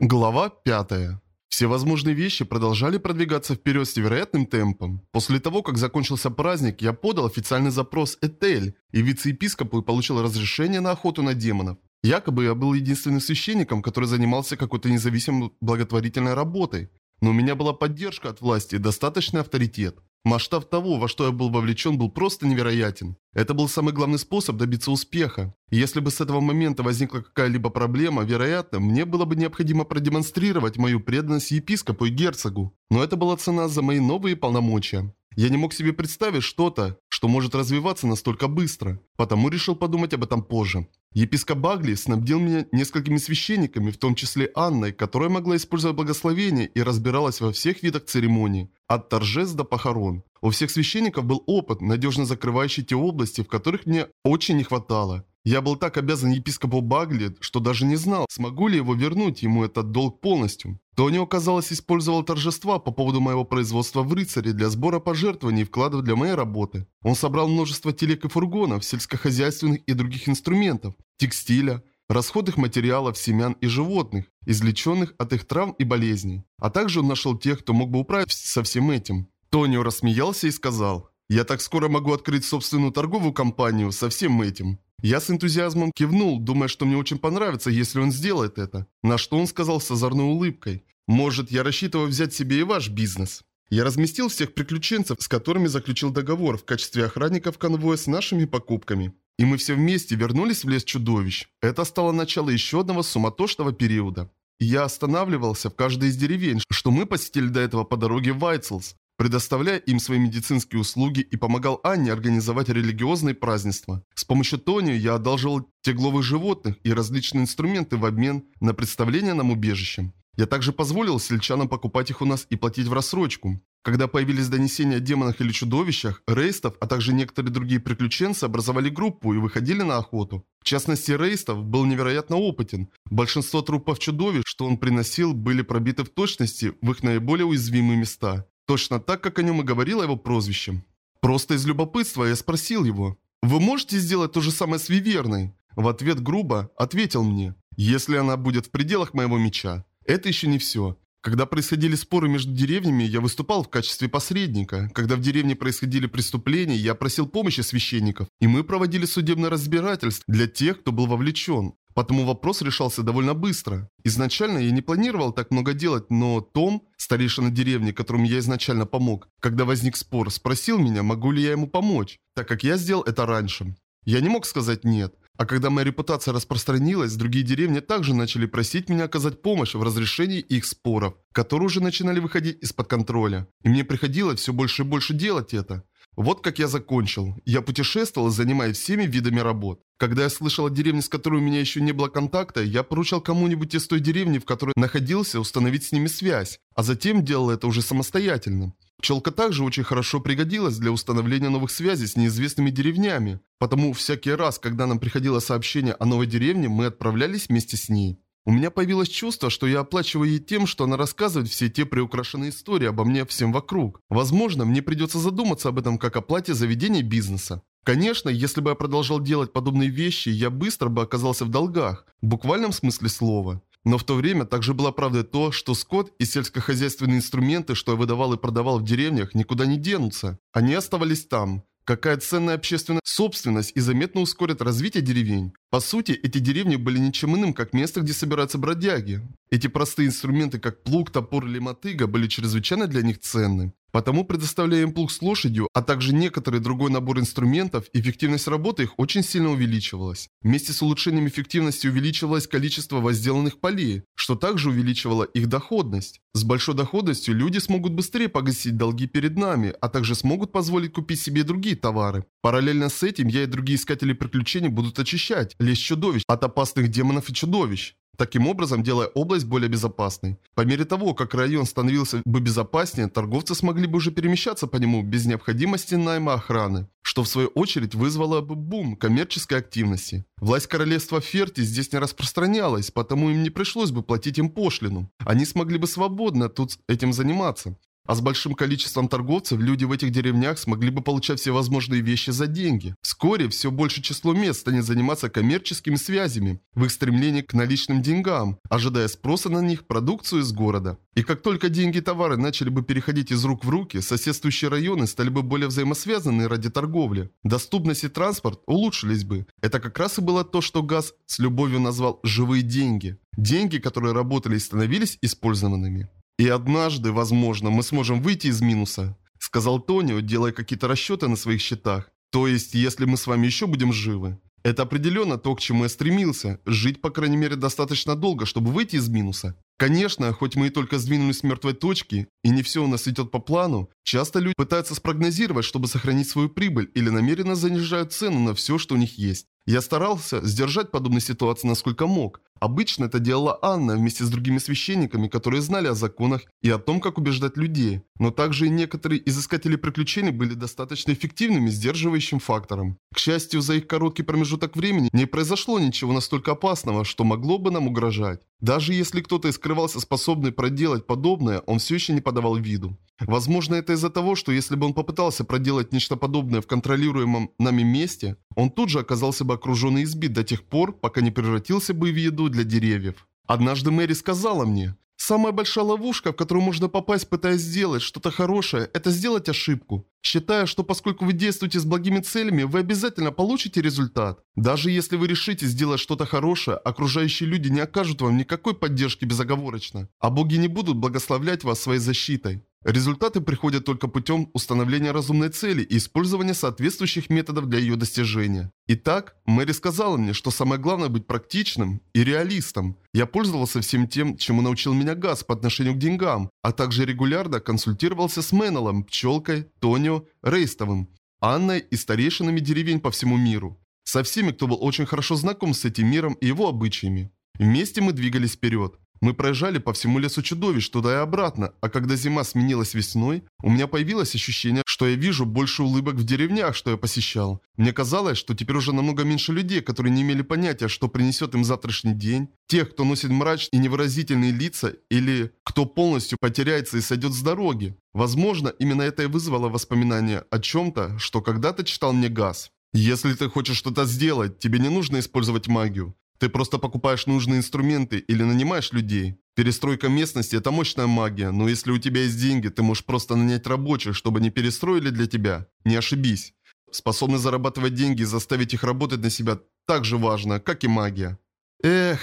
Глава 5. Все возможные вещи продолжали продвигаться вперед с невероятным темпом. После того, как закончился праздник, я подал официальный запрос Этель, и вице-епископу получил разрешение на охоту на демонов. Якобы я был единственным священником, который занимался какой-то независимой благотворительной работой. Но у меня была поддержка от власти и достаточный авторитет. Масштаб того, во что я был вовлечен, был просто невероятен. Это был самый главный способ добиться успеха. Если бы с этого момента возникла какая-либо проблема, вероятно, мне было бы необходимо продемонстрировать мою преданность епископу и герцогу. Но это была цена за мои новые полномочия. Я не мог себе представить что-то, что может развиваться настолько быстро, потому решил подумать об этом позже. Епископ Багли снабдил меня несколькими священниками, в том числе Анной, которая могла использовать благословение и разбиралась во всех видах церемоний, от торжеств до похорон. У всех священников был опыт, надежно закрывающий те области, в которых мне очень не хватало. Я был так обязан епископу Багли, что даже не знал, смогу ли его вернуть ему этот долг полностью. Тонио, казалось, использовал торжества по поводу моего производства в рыцаре для сбора пожертвований и вкладов для моей работы. Он собрал множество телег и фургонов, сельскохозяйственных и других инструментов, текстиля, расходных материалов, семян и животных, излеченных от их травм и болезней. А также он нашел тех, кто мог бы управиться со всем этим. Тонио рассмеялся и сказал, «Я так скоро могу открыть собственную торговую компанию со всем этим». Я с энтузиазмом кивнул, думая, что мне очень понравится, если он сделает это. На что он сказал с озорной улыбкой. «Может, я рассчитываю взять себе и ваш бизнес». Я разместил всех приключенцев, с которыми заключил договор в качестве охранников конвоя с нашими покупками. И мы все вместе вернулись в лес чудовищ. Это стало начало еще одного суматошного периода. Я останавливался в каждой из деревень, что мы посетили до этого по дороге в Вайтселс, предоставляя им свои медицинские услуги и помогал Анне организовать религиозные празднества. С помощью Тони я одалживал тегловых животных и различные инструменты в обмен на представление нам убежищем. Я также позволил сельчанам покупать их у нас и платить в рассрочку. Когда появились донесения о демонах или чудовищах, рейстов, а также некоторые другие приключенцы образовали группу и выходили на охоту. В частности, рейстов был невероятно опытен. Большинство трупов чудовищ, что он приносил, были пробиты в точности в их наиболее уязвимые места. Точно так, как о нем и говорило его прозвище. Просто из любопытства я спросил его, «Вы можете сделать то же самое с Виверной?» В ответ грубо ответил мне, «Если она будет в пределах моего меча». Это еще не все. Когда происходили споры между деревнями, я выступал в качестве посредника. Когда в деревне происходили преступления, я просил помощи священников, и мы проводили судебное разбирательство для тех, кто был вовлечен. Потому вопрос решался довольно быстро. Изначально я не планировал так много делать, но Том, старейшина деревни, которому я изначально помог, когда возник спор, спросил меня, могу ли я ему помочь, так как я сделал это раньше. Я не мог сказать «нет». А когда моя репутация распространилась, другие деревни также начали просить меня оказать помощь в разрешении их споров, которые уже начинали выходить из-под контроля. И мне приходилось все больше и больше делать это. Вот как я закончил. Я путешествовал, занимаясь всеми видами работ. Когда я слышал о деревне, с которой у меня еще не было контакта, я поручал кому-нибудь из той деревни, в которой находился, установить с ними связь, а затем делал это уже самостоятельно. Пчелка также очень хорошо пригодилась для установления новых связей с неизвестными деревнями, потому всякий раз, когда нам приходило сообщение о новой деревне, мы отправлялись вместе с ней. У меня появилось чувство, что я оплачиваю ей тем, что она рассказывает все те приукрашенные истории обо мне всем вокруг. Возможно, мне придется задуматься об этом как о плате за ведение бизнеса. Конечно, если бы я продолжал делать подобные вещи, я быстро бы оказался в долгах, в буквальном смысле слова. Но в то время также была правдой то, что скот и сельскохозяйственные инструменты, что я выдавал и продавал в деревнях, никуда не денутся. Они оставались там. Какая ценная общественная собственность и заметно ускорит развитие деревень. По сути, эти деревни были ничем иным, как место, где собираются бродяги. Эти простые инструменты, как плуг, топор или мотыга, были чрезвычайно для них ценны. Потому, предоставляя им плуг с лошадью, а также некоторый другой набор инструментов, эффективность работы их очень сильно увеличивалась. Вместе с улучшением эффективности увеличивалось количество возделанных полей, что также увеличивало их доходность. С большой доходностью люди смогут быстрее погасить долги перед нами, а также смогут позволить купить себе другие товары. Параллельно с этим я и другие искатели приключений будут очищать лес чудовищ от опасных демонов и чудовищ таким образом делая область более безопасной. По мере того, как район становился бы безопаснее, торговцы смогли бы уже перемещаться по нему без необходимости найма охраны, что в свою очередь вызвало бы бум коммерческой активности. Власть королевства Ферти здесь не распространялась, потому им не пришлось бы платить им пошлину. Они смогли бы свободно тут этим заниматься. А с большим количеством торговцев люди в этих деревнях смогли бы получать всевозможные вещи за деньги. Вскоре все большее число мест станет заниматься коммерческими связями в их стремлении к наличным деньгам, ожидая спроса на них продукцию из города. И как только деньги и товары начали бы переходить из рук в руки, соседствующие районы стали бы более взаимосвязаны ради торговли. Доступность и транспорт улучшились бы. Это как раз и было то, что Газ с любовью назвал «живые деньги». Деньги, которые работали и становились использованными. И однажды, возможно, мы сможем выйти из минуса, сказал Тонио, делая какие-то расчеты на своих счетах. То есть, если мы с вами еще будем живы. Это определенно то, к чему я стремился. Жить, по крайней мере, достаточно долго, чтобы выйти из минуса. Конечно, хоть мы и только сдвинулись с мертвой точки, и не все у нас идет по плану, часто люди пытаются спрогнозировать, чтобы сохранить свою прибыль, или намеренно занижают цену на все, что у них есть. Я старался сдержать подобные ситуации насколько мог. Обычно это делала Анна вместе с другими священниками, которые знали о законах и о том, как убеждать людей. Но также и некоторые из искателей приключений были достаточно эффективными сдерживающим фактором. К счастью, за их короткий промежуток времени не произошло ничего настолько опасного, что могло бы нам угрожать. Даже если кто-то и скрывался способный проделать подобное, он все еще не подавал виду. Возможно, это из-за того, что если бы он попытался проделать нечто подобное в контролируемом нами месте, он тут же оказался бы окружен и избит до тех пор, пока не превратился бы в еду для деревьев. Однажды Мэри сказала мне, Самая большая ловушка, в которую можно попасть, пытаясь сделать что-то хорошее, это сделать ошибку. Считая, что поскольку вы действуете с благими целями, вы обязательно получите результат. Даже если вы решите сделать что-то хорошее, окружающие люди не окажут вам никакой поддержки безоговорочно, а боги не будут благословлять вас своей защитой. Результаты приходят только путем установления разумной цели и использования соответствующих методов для ее достижения. Итак, Мэри сказала мне, что самое главное быть практичным и реалистом. Я пользовался всем тем, чему научил меня Газ по отношению к деньгам, а также регулярно консультировался с Меннеллом, Пчелкой, Тонио, Рейстовым, Анной и старейшинами деревень по всему миру. Со всеми, кто был очень хорошо знаком с этим миром и его обычаями. Вместе мы двигались вперед. Мы проезжали по всему лесу чудовищ туда и обратно, а когда зима сменилась весной, у меня появилось ощущение, что я вижу больше улыбок в деревнях, что я посещал. Мне казалось, что теперь уже намного меньше людей, которые не имели понятия, что принесет им завтрашний день. Тех, кто носит мрачные и невыразительные лица, или кто полностью потеряется и сойдет с дороги. Возможно, именно это и вызвало воспоминания о чем-то, что когда-то читал мне Газ. Если ты хочешь что-то сделать, тебе не нужно использовать магию. Ты просто покупаешь нужные инструменты или нанимаешь людей. Перестройка местности – это мощная магия, но если у тебя есть деньги, ты можешь просто нанять рабочих, чтобы они перестроили для тебя. Не ошибись. Способность зарабатывать деньги и заставить их работать на себя так же важно, как и магия. Эх,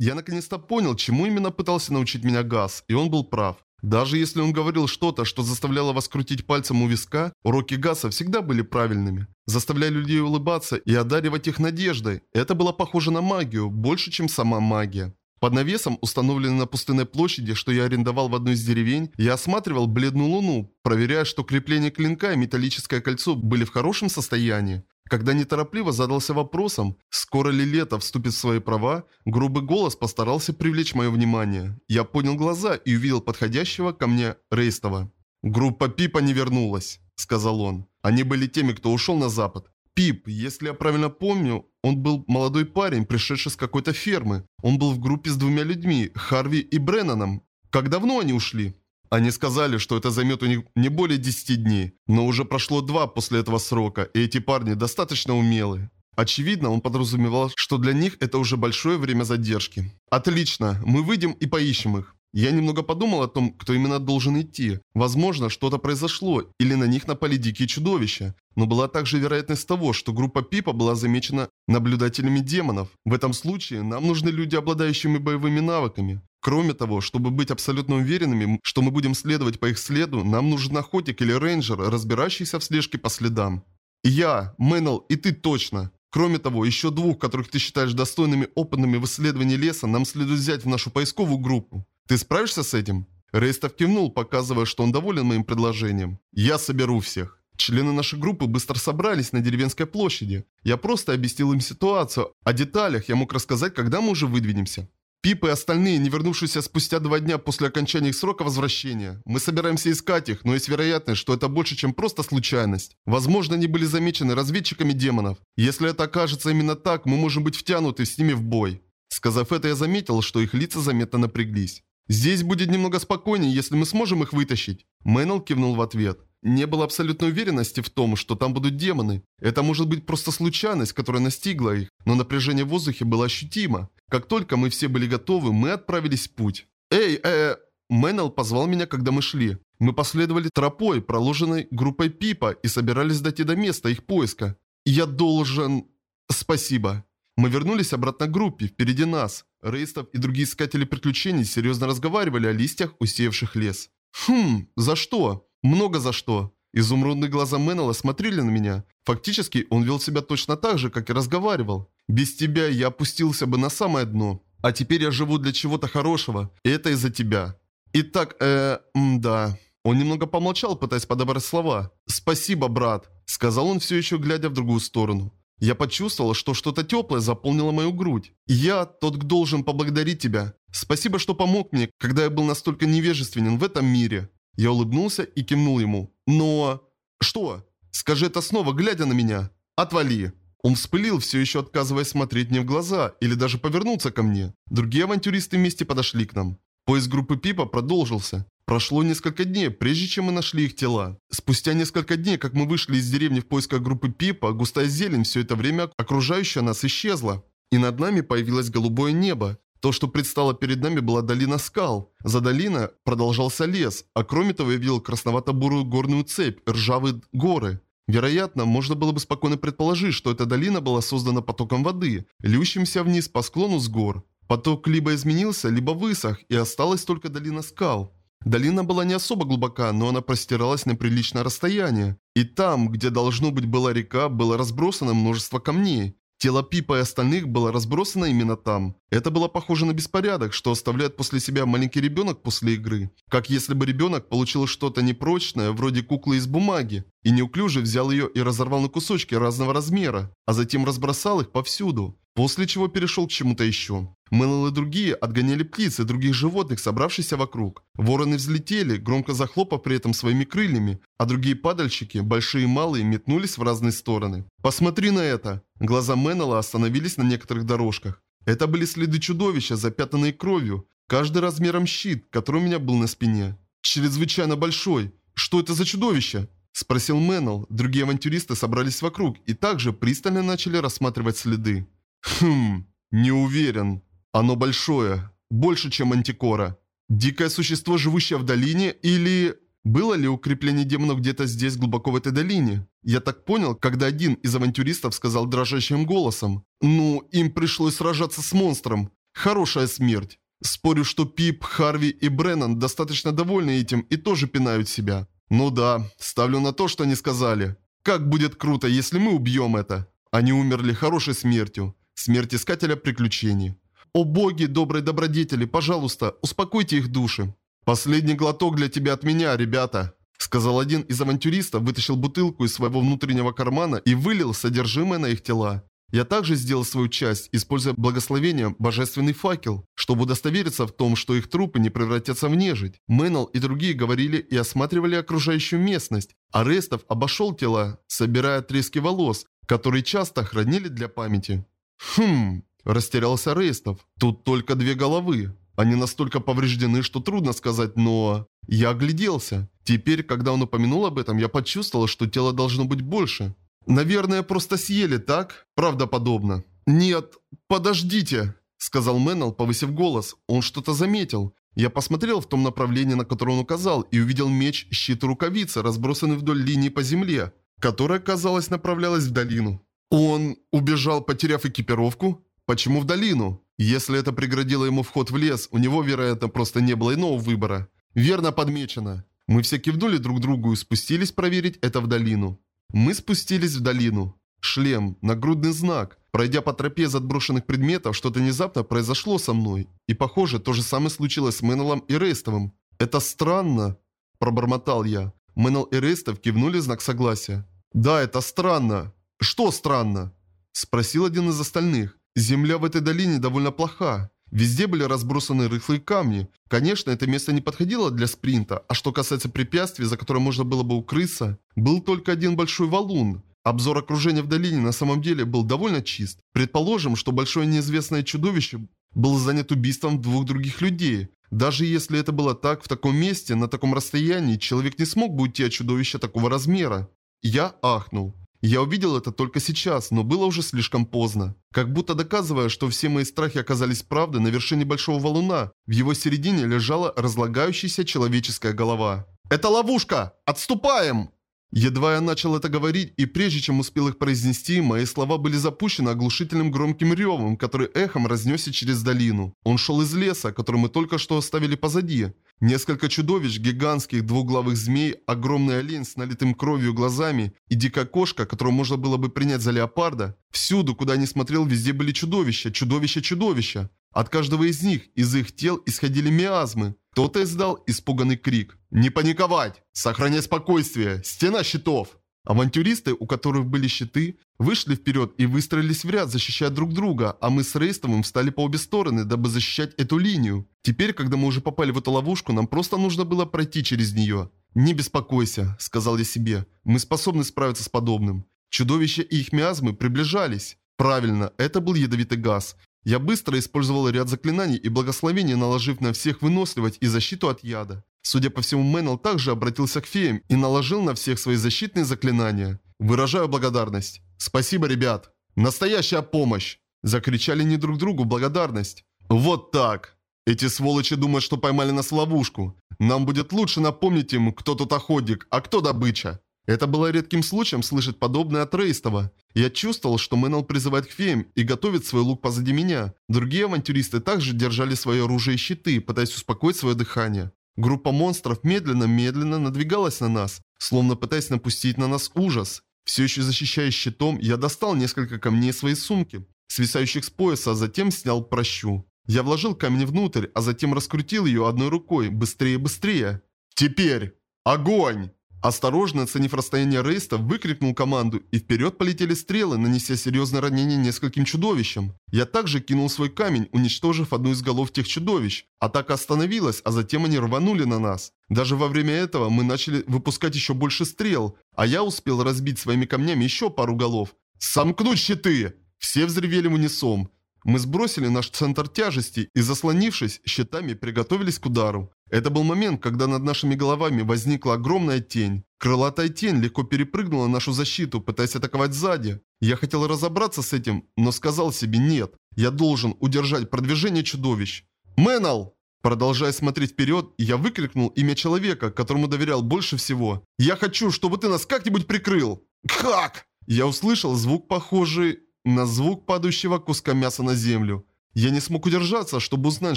я наконец-то понял, чему именно пытался научить меня Газ, и он был прав. Даже если он говорил что-то, что заставляло вас крутить пальцем у виска, уроки Гаса всегда были правильными. Заставляя людей улыбаться и одаривать их надеждой. Это было похоже на магию, больше, чем сама магия. Под навесом, установленным на пустынной площади, что я арендовал в одной из деревень, я осматривал бледную луну, проверяя, что крепление клинка и металлическое кольцо были в хорошем состоянии. Когда неторопливо задался вопросом, скоро ли лето вступит в свои права, грубый голос постарался привлечь мое внимание. Я поднял глаза и увидел подходящего ко мне Рейстова. «Группа Пипа не вернулась», — сказал он. «Они были теми, кто ушел на запад. Пип, если я правильно помню, он был молодой парень, пришедший с какой-то фермы. Он был в группе с двумя людьми, Харви и Бреннаном. Как давно они ушли?» Они сказали, что это займет у них не более 10 дней, но уже прошло два после этого срока, и эти парни достаточно умелые. Очевидно, он подразумевал, что для них это уже большое время задержки. Отлично, мы выйдем и поищем их. Я немного подумал о том, кто именно должен идти. Возможно, что-то произошло, или на них напали дикие чудовища. Но была также вероятность того, что группа Пипа была замечена наблюдателями демонов. В этом случае нам нужны люди, обладающими боевыми навыками. Кроме того, чтобы быть абсолютно уверенными, что мы будем следовать по их следу, нам нужен охотник или рейнджер, разбирающийся в слежке по следам. Я, Мэннел и ты точно. Кроме того, еще двух, которых ты считаешь достойными опытными в исследовании леса, нам следует взять в нашу поисковую группу. Ты справишься с этим? Рейстов кивнул, показывая, что он доволен моим предложением. Я соберу всех. Члены нашей группы быстро собрались на деревенской площади. Я просто объяснил им ситуацию. О деталях я мог рассказать, когда мы уже выдвинемся. Пип и остальные, не вернувшиеся спустя два дня после окончания их срока возвращения. Мы собираемся искать их, но есть вероятность, что это больше, чем просто случайность. Возможно, они были замечены разведчиками демонов. Если это окажется именно так, мы можем быть втянуты с ними в бой. Сказав это, я заметил, что их лица заметно напряглись. Здесь будет немного спокойнее, если мы сможем их вытащить. Мэннел кивнул в ответ. Не было абсолютной уверенности в том, что там будут демоны. Это может быть просто случайность, которая настигла их, но напряжение в воздухе было ощутимо. Как только мы все были готовы, мы отправились в путь. «Эй, э...» Мэннел позвал меня, когда мы шли. Мы последовали тропой, проложенной группой Пипа, и собирались дойти до места их поиска. Я должен... Спасибо. Мы вернулись обратно к группе, впереди нас. Рейстов и другие искатели приключений серьезно разговаривали о листьях, усеявших лес. Хм, за что? Много за что. Изумрудные глаза Мэннела смотрели на меня. Фактически, он вел себя точно так же, как и разговаривал. Без тебя я опустился бы на самое дно. А теперь я живу для чего-то хорошего. И это из-за тебя. Итак, э, да. Он немного помолчал, пытаясь подобрать слова. «Спасибо, брат», — сказал он все еще, глядя в другую сторону. Я почувствовал, что что-то теплое заполнило мою грудь. Я тот, кто должен поблагодарить тебя. Спасибо, что помог мне, когда я был настолько невежественен в этом мире. Я улыбнулся и кивнул ему. Но... Что? Скажи это снова, глядя на меня. Отвали. Он вспылил, все еще отказываясь смотреть мне в глаза или даже повернуться ко мне. Другие авантюристы вместе подошли к нам. Поиск группы Пипа продолжился. Прошло несколько дней, прежде чем мы нашли их тела. Спустя несколько дней, как мы вышли из деревни в поисках группы Пипа, густая зелень все это время окружающая нас исчезла. И над нами появилось голубое небо. То, что предстало перед нами, была долина скал. За долиной продолжался лес, а кроме того я видел красновато-бурую горную цепь, ржавые горы. Вероятно, можно было бы спокойно предположить, что эта долина была создана потоком воды, льющимся вниз по склону с гор. Поток либо изменился, либо высох, и осталась только долина скал. Долина была не особо глубока, но она простиралась на приличное расстояние. И там, где должно быть была река, было разбросано множество камней. Тело Пипа и остальных было разбросано именно там. Это было похоже на беспорядок, что оставляет после себя маленький ребенок после игры. Как если бы ребенок получил что-то непрочное, вроде куклы из бумаги, и неуклюже взял ее и разорвал на кусочки разного размера, а затем разбросал их повсюду. После чего перешел к чему-то еще. Мэлл и другие отгоняли птиц и других животных, собравшихся вокруг. Вороны взлетели, громко захлопав при этом своими крыльями, а другие падальщики, большие и малые, метнулись в разные стороны. «Посмотри на это!» Глаза Мэннелла остановились на некоторых дорожках. Это были следы чудовища, запятанные кровью, каждый размером щит, который у меня был на спине. Чрезвычайно большой. Что это за чудовище? Спросил Мэннел. Другие авантюристы собрались вокруг и также пристально начали рассматривать следы. Хм, не уверен. Оно большое, больше, чем антикора. Дикое существо, живущее в долине, или... Было ли укрепление демонов где-то здесь, глубоко в этой долине? Я так понял, когда один из авантюристов сказал дрожащим голосом. Ну, им пришлось сражаться с монстром. Хорошая смерть. Спорю, что Пип, Харви и Бреннан достаточно довольны этим и тоже пинают себя. Ну да, ставлю на то, что они сказали. Как будет круто, если мы убьем это. Они умерли хорошей смертью. Смерть искателя приключений. О боги, добрые добродетели, пожалуйста, успокойте их души. Последний глоток для тебя от меня, ребята. Сказал один из авантюристов, вытащил бутылку из своего внутреннего кармана и вылил содержимое на их тела. Я также сделал свою часть, используя благословение «Божественный факел», чтобы удостовериться в том, что их трупы не превратятся в нежить. Мэннел и другие говорили и осматривали окружающую местность. Арестов обошел тела, собирая отрезки волос, которые часто хранили для памяти. Хм, растерялся Рейстов. Тут только две головы. Они настолько повреждены, что трудно сказать, но... Я огляделся. Теперь, когда он упомянул об этом, я почувствовал, что тело должно быть больше. Наверное, просто съели, так? Правдоподобно. Нет, подождите, сказал Мэннел, повысив голос. Он что-то заметил. Я посмотрел в том направлении, на которое он указал, и увидел меч, щит и рукавицы, разбросанные вдоль линии по земле, которая, казалось, направлялась в долину. Он убежал, потеряв экипировку? Почему в долину? Если это преградило ему вход в лес, у него, вероятно, просто не было иного выбора. Верно подмечено. Мы все кивнули друг другу и спустились проверить это в долину. Мы спустились в долину. Шлем, нагрудный знак. Пройдя по тропе из отброшенных предметов, что-то внезапно произошло со мной. И похоже, то же самое случилось с Мэннелом и Рейстовым. «Это странно», – пробормотал я. Мэннел и Рейстов кивнули знак согласия. «Да, это странно. «Что странно?» – спросил один из остальных. «Земля в этой долине довольно плоха. Везде были разбросаны рыхлые камни. Конечно, это место не подходило для спринта, а что касается препятствий, за которое можно было бы укрыться, был только один большой валун. Обзор окружения в долине на самом деле был довольно чист. Предположим, что большое неизвестное чудовище был занят убийством двух других людей. Даже если это было так, в таком месте, на таком расстоянии, человек не смог бы уйти от чудовища такого размера. Я ахнул. Я увидел это только сейчас, но было уже слишком поздно. Как будто доказывая, что все мои страхи оказались правдой, на вершине большого валуна, в его середине лежала разлагающаяся человеческая голова. «Это ловушка! Отступаем!» Едва я начал это говорить, и прежде чем успел их произнести, мои слова были запущены оглушительным громким ревом, который эхом разнесся через долину. Он шел из леса, который мы только что оставили позади. Несколько чудовищ, гигантских двуглавых змей, огромный олень с налитым кровью глазами и дикая кошка, которую можно было бы принять за леопарда. Всюду, куда не смотрел, везде были чудовища, чудовища, чудовища. От каждого из них, из их тел исходили миазмы. Кто-то издал испуганный крик. «Не паниковать! Сохраняй спокойствие! Стена щитов!» Авантюристы, у которых были щиты, вышли вперед и выстроились в ряд, защищая друг друга, а мы с Рейстовым встали по обе стороны, дабы защищать эту линию. Теперь, когда мы уже попали в эту ловушку, нам просто нужно было пройти через нее. «Не беспокойся», — сказал я себе, — «мы способны справиться с подобным». Чудовища и их миазмы приближались. Правильно, это был ядовитый газ. Я быстро использовал ряд заклинаний и благословений, наложив на всех выносливость и защиту от яда. Судя по всему, Мэннел также обратился к феям и наложил на всех свои защитные заклинания. Выражаю благодарность. Спасибо, ребят. Настоящая помощь. Закричали не друг другу благодарность. Вот так. Эти сволочи думают, что поймали нас в ловушку. Нам будет лучше напомнить им, кто тут охотник, а кто добыча. Это было редким случаем слышать подобное от Рейстова. Я чувствовал, что Мэннел призывает к феям и готовит свой лук позади меня. Другие авантюристы также держали свое оружие и щиты, пытаясь успокоить свое дыхание. Группа монстров медленно-медленно надвигалась на нас, словно пытаясь напустить на нас ужас. Все еще защищаясь щитом, я достал несколько камней из своей сумки, свисающих с пояса, а затем снял прощу. Я вложил камень внутрь, а затем раскрутил ее одной рукой, быстрее-быстрее. «Теперь! Огонь!» Осторожно оценив расстояние Рейста, выкрикнул команду, и вперед полетели стрелы, нанеся серьезное ранение нескольким чудовищам. Я также кинул свой камень, уничтожив одну из голов тех чудовищ. Атака остановилась, а затем они рванули на нас. Даже во время этого мы начали выпускать еще больше стрел, а я успел разбить своими камнями еще пару голов. «Сомкнуть щиты!» Все взревели в унисон. Мы сбросили наш центр тяжести и, заслонившись щитами, приготовились к удару. Это был момент, когда над нашими головами возникла огромная тень. Крылатая тень легко перепрыгнула нашу защиту, пытаясь атаковать сзади. Я хотел разобраться с этим, но сказал себе нет. Я должен удержать продвижение чудовищ. «Мэннел!» Продолжая смотреть вперед, я выкрикнул имя человека, которому доверял больше всего. «Я хочу, чтобы ты нас как-нибудь прикрыл!» «Как?» Я услышал звук, похожий на звук падающего куска мяса на землю. Я не смог удержаться, чтобы узнать,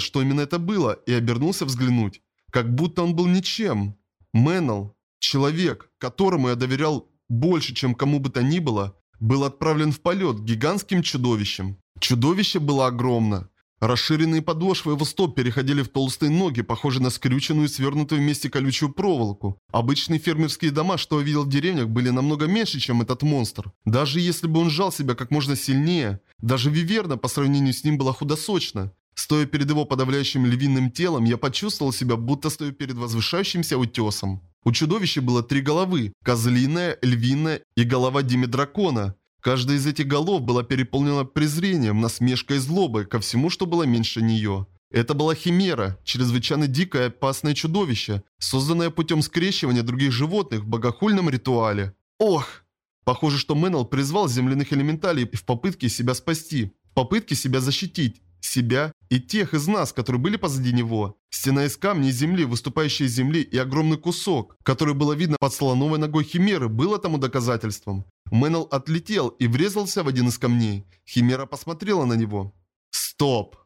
что именно это было, и обернулся взглянуть. Как будто он был ничем. Мэннел, человек, которому я доверял больше, чем кому бы то ни было, был отправлен в полет гигантским чудовищем. Чудовище было огромно. Расширенные подошвы его стоп переходили в толстые ноги, похожие на скрюченную и свернутую вместе колючую проволоку. Обычные фермерские дома, что я видел в деревнях, были намного меньше, чем этот монстр. Даже если бы он сжал себя как можно сильнее, даже Виверна по сравнению с ним была худосочна. Стоя перед его подавляющим львиным телом, я почувствовал себя, будто стою перед возвышающимся утесом. У чудовища было три головы – козлиная, львиная и голова Дими Дракона. Каждая из этих голов была переполнена презрением, насмешкой и злобой ко всему, что было меньше нее. Это была химера, чрезвычайно дикое и опасное чудовище, созданное путем скрещивания других животных в богохульном ритуале. Ох! Похоже, что Мэннел призвал земляных элементалей в попытке себя спасти, в попытке себя защитить, себя и тех из нас, которые были позади него. Стена из камня и земли, выступающая из земли и огромный кусок, который было видно под слоновой ногой Химеры, было тому доказательством. Мэннел отлетел и врезался в один из камней. Химера посмотрела на него. «Стоп!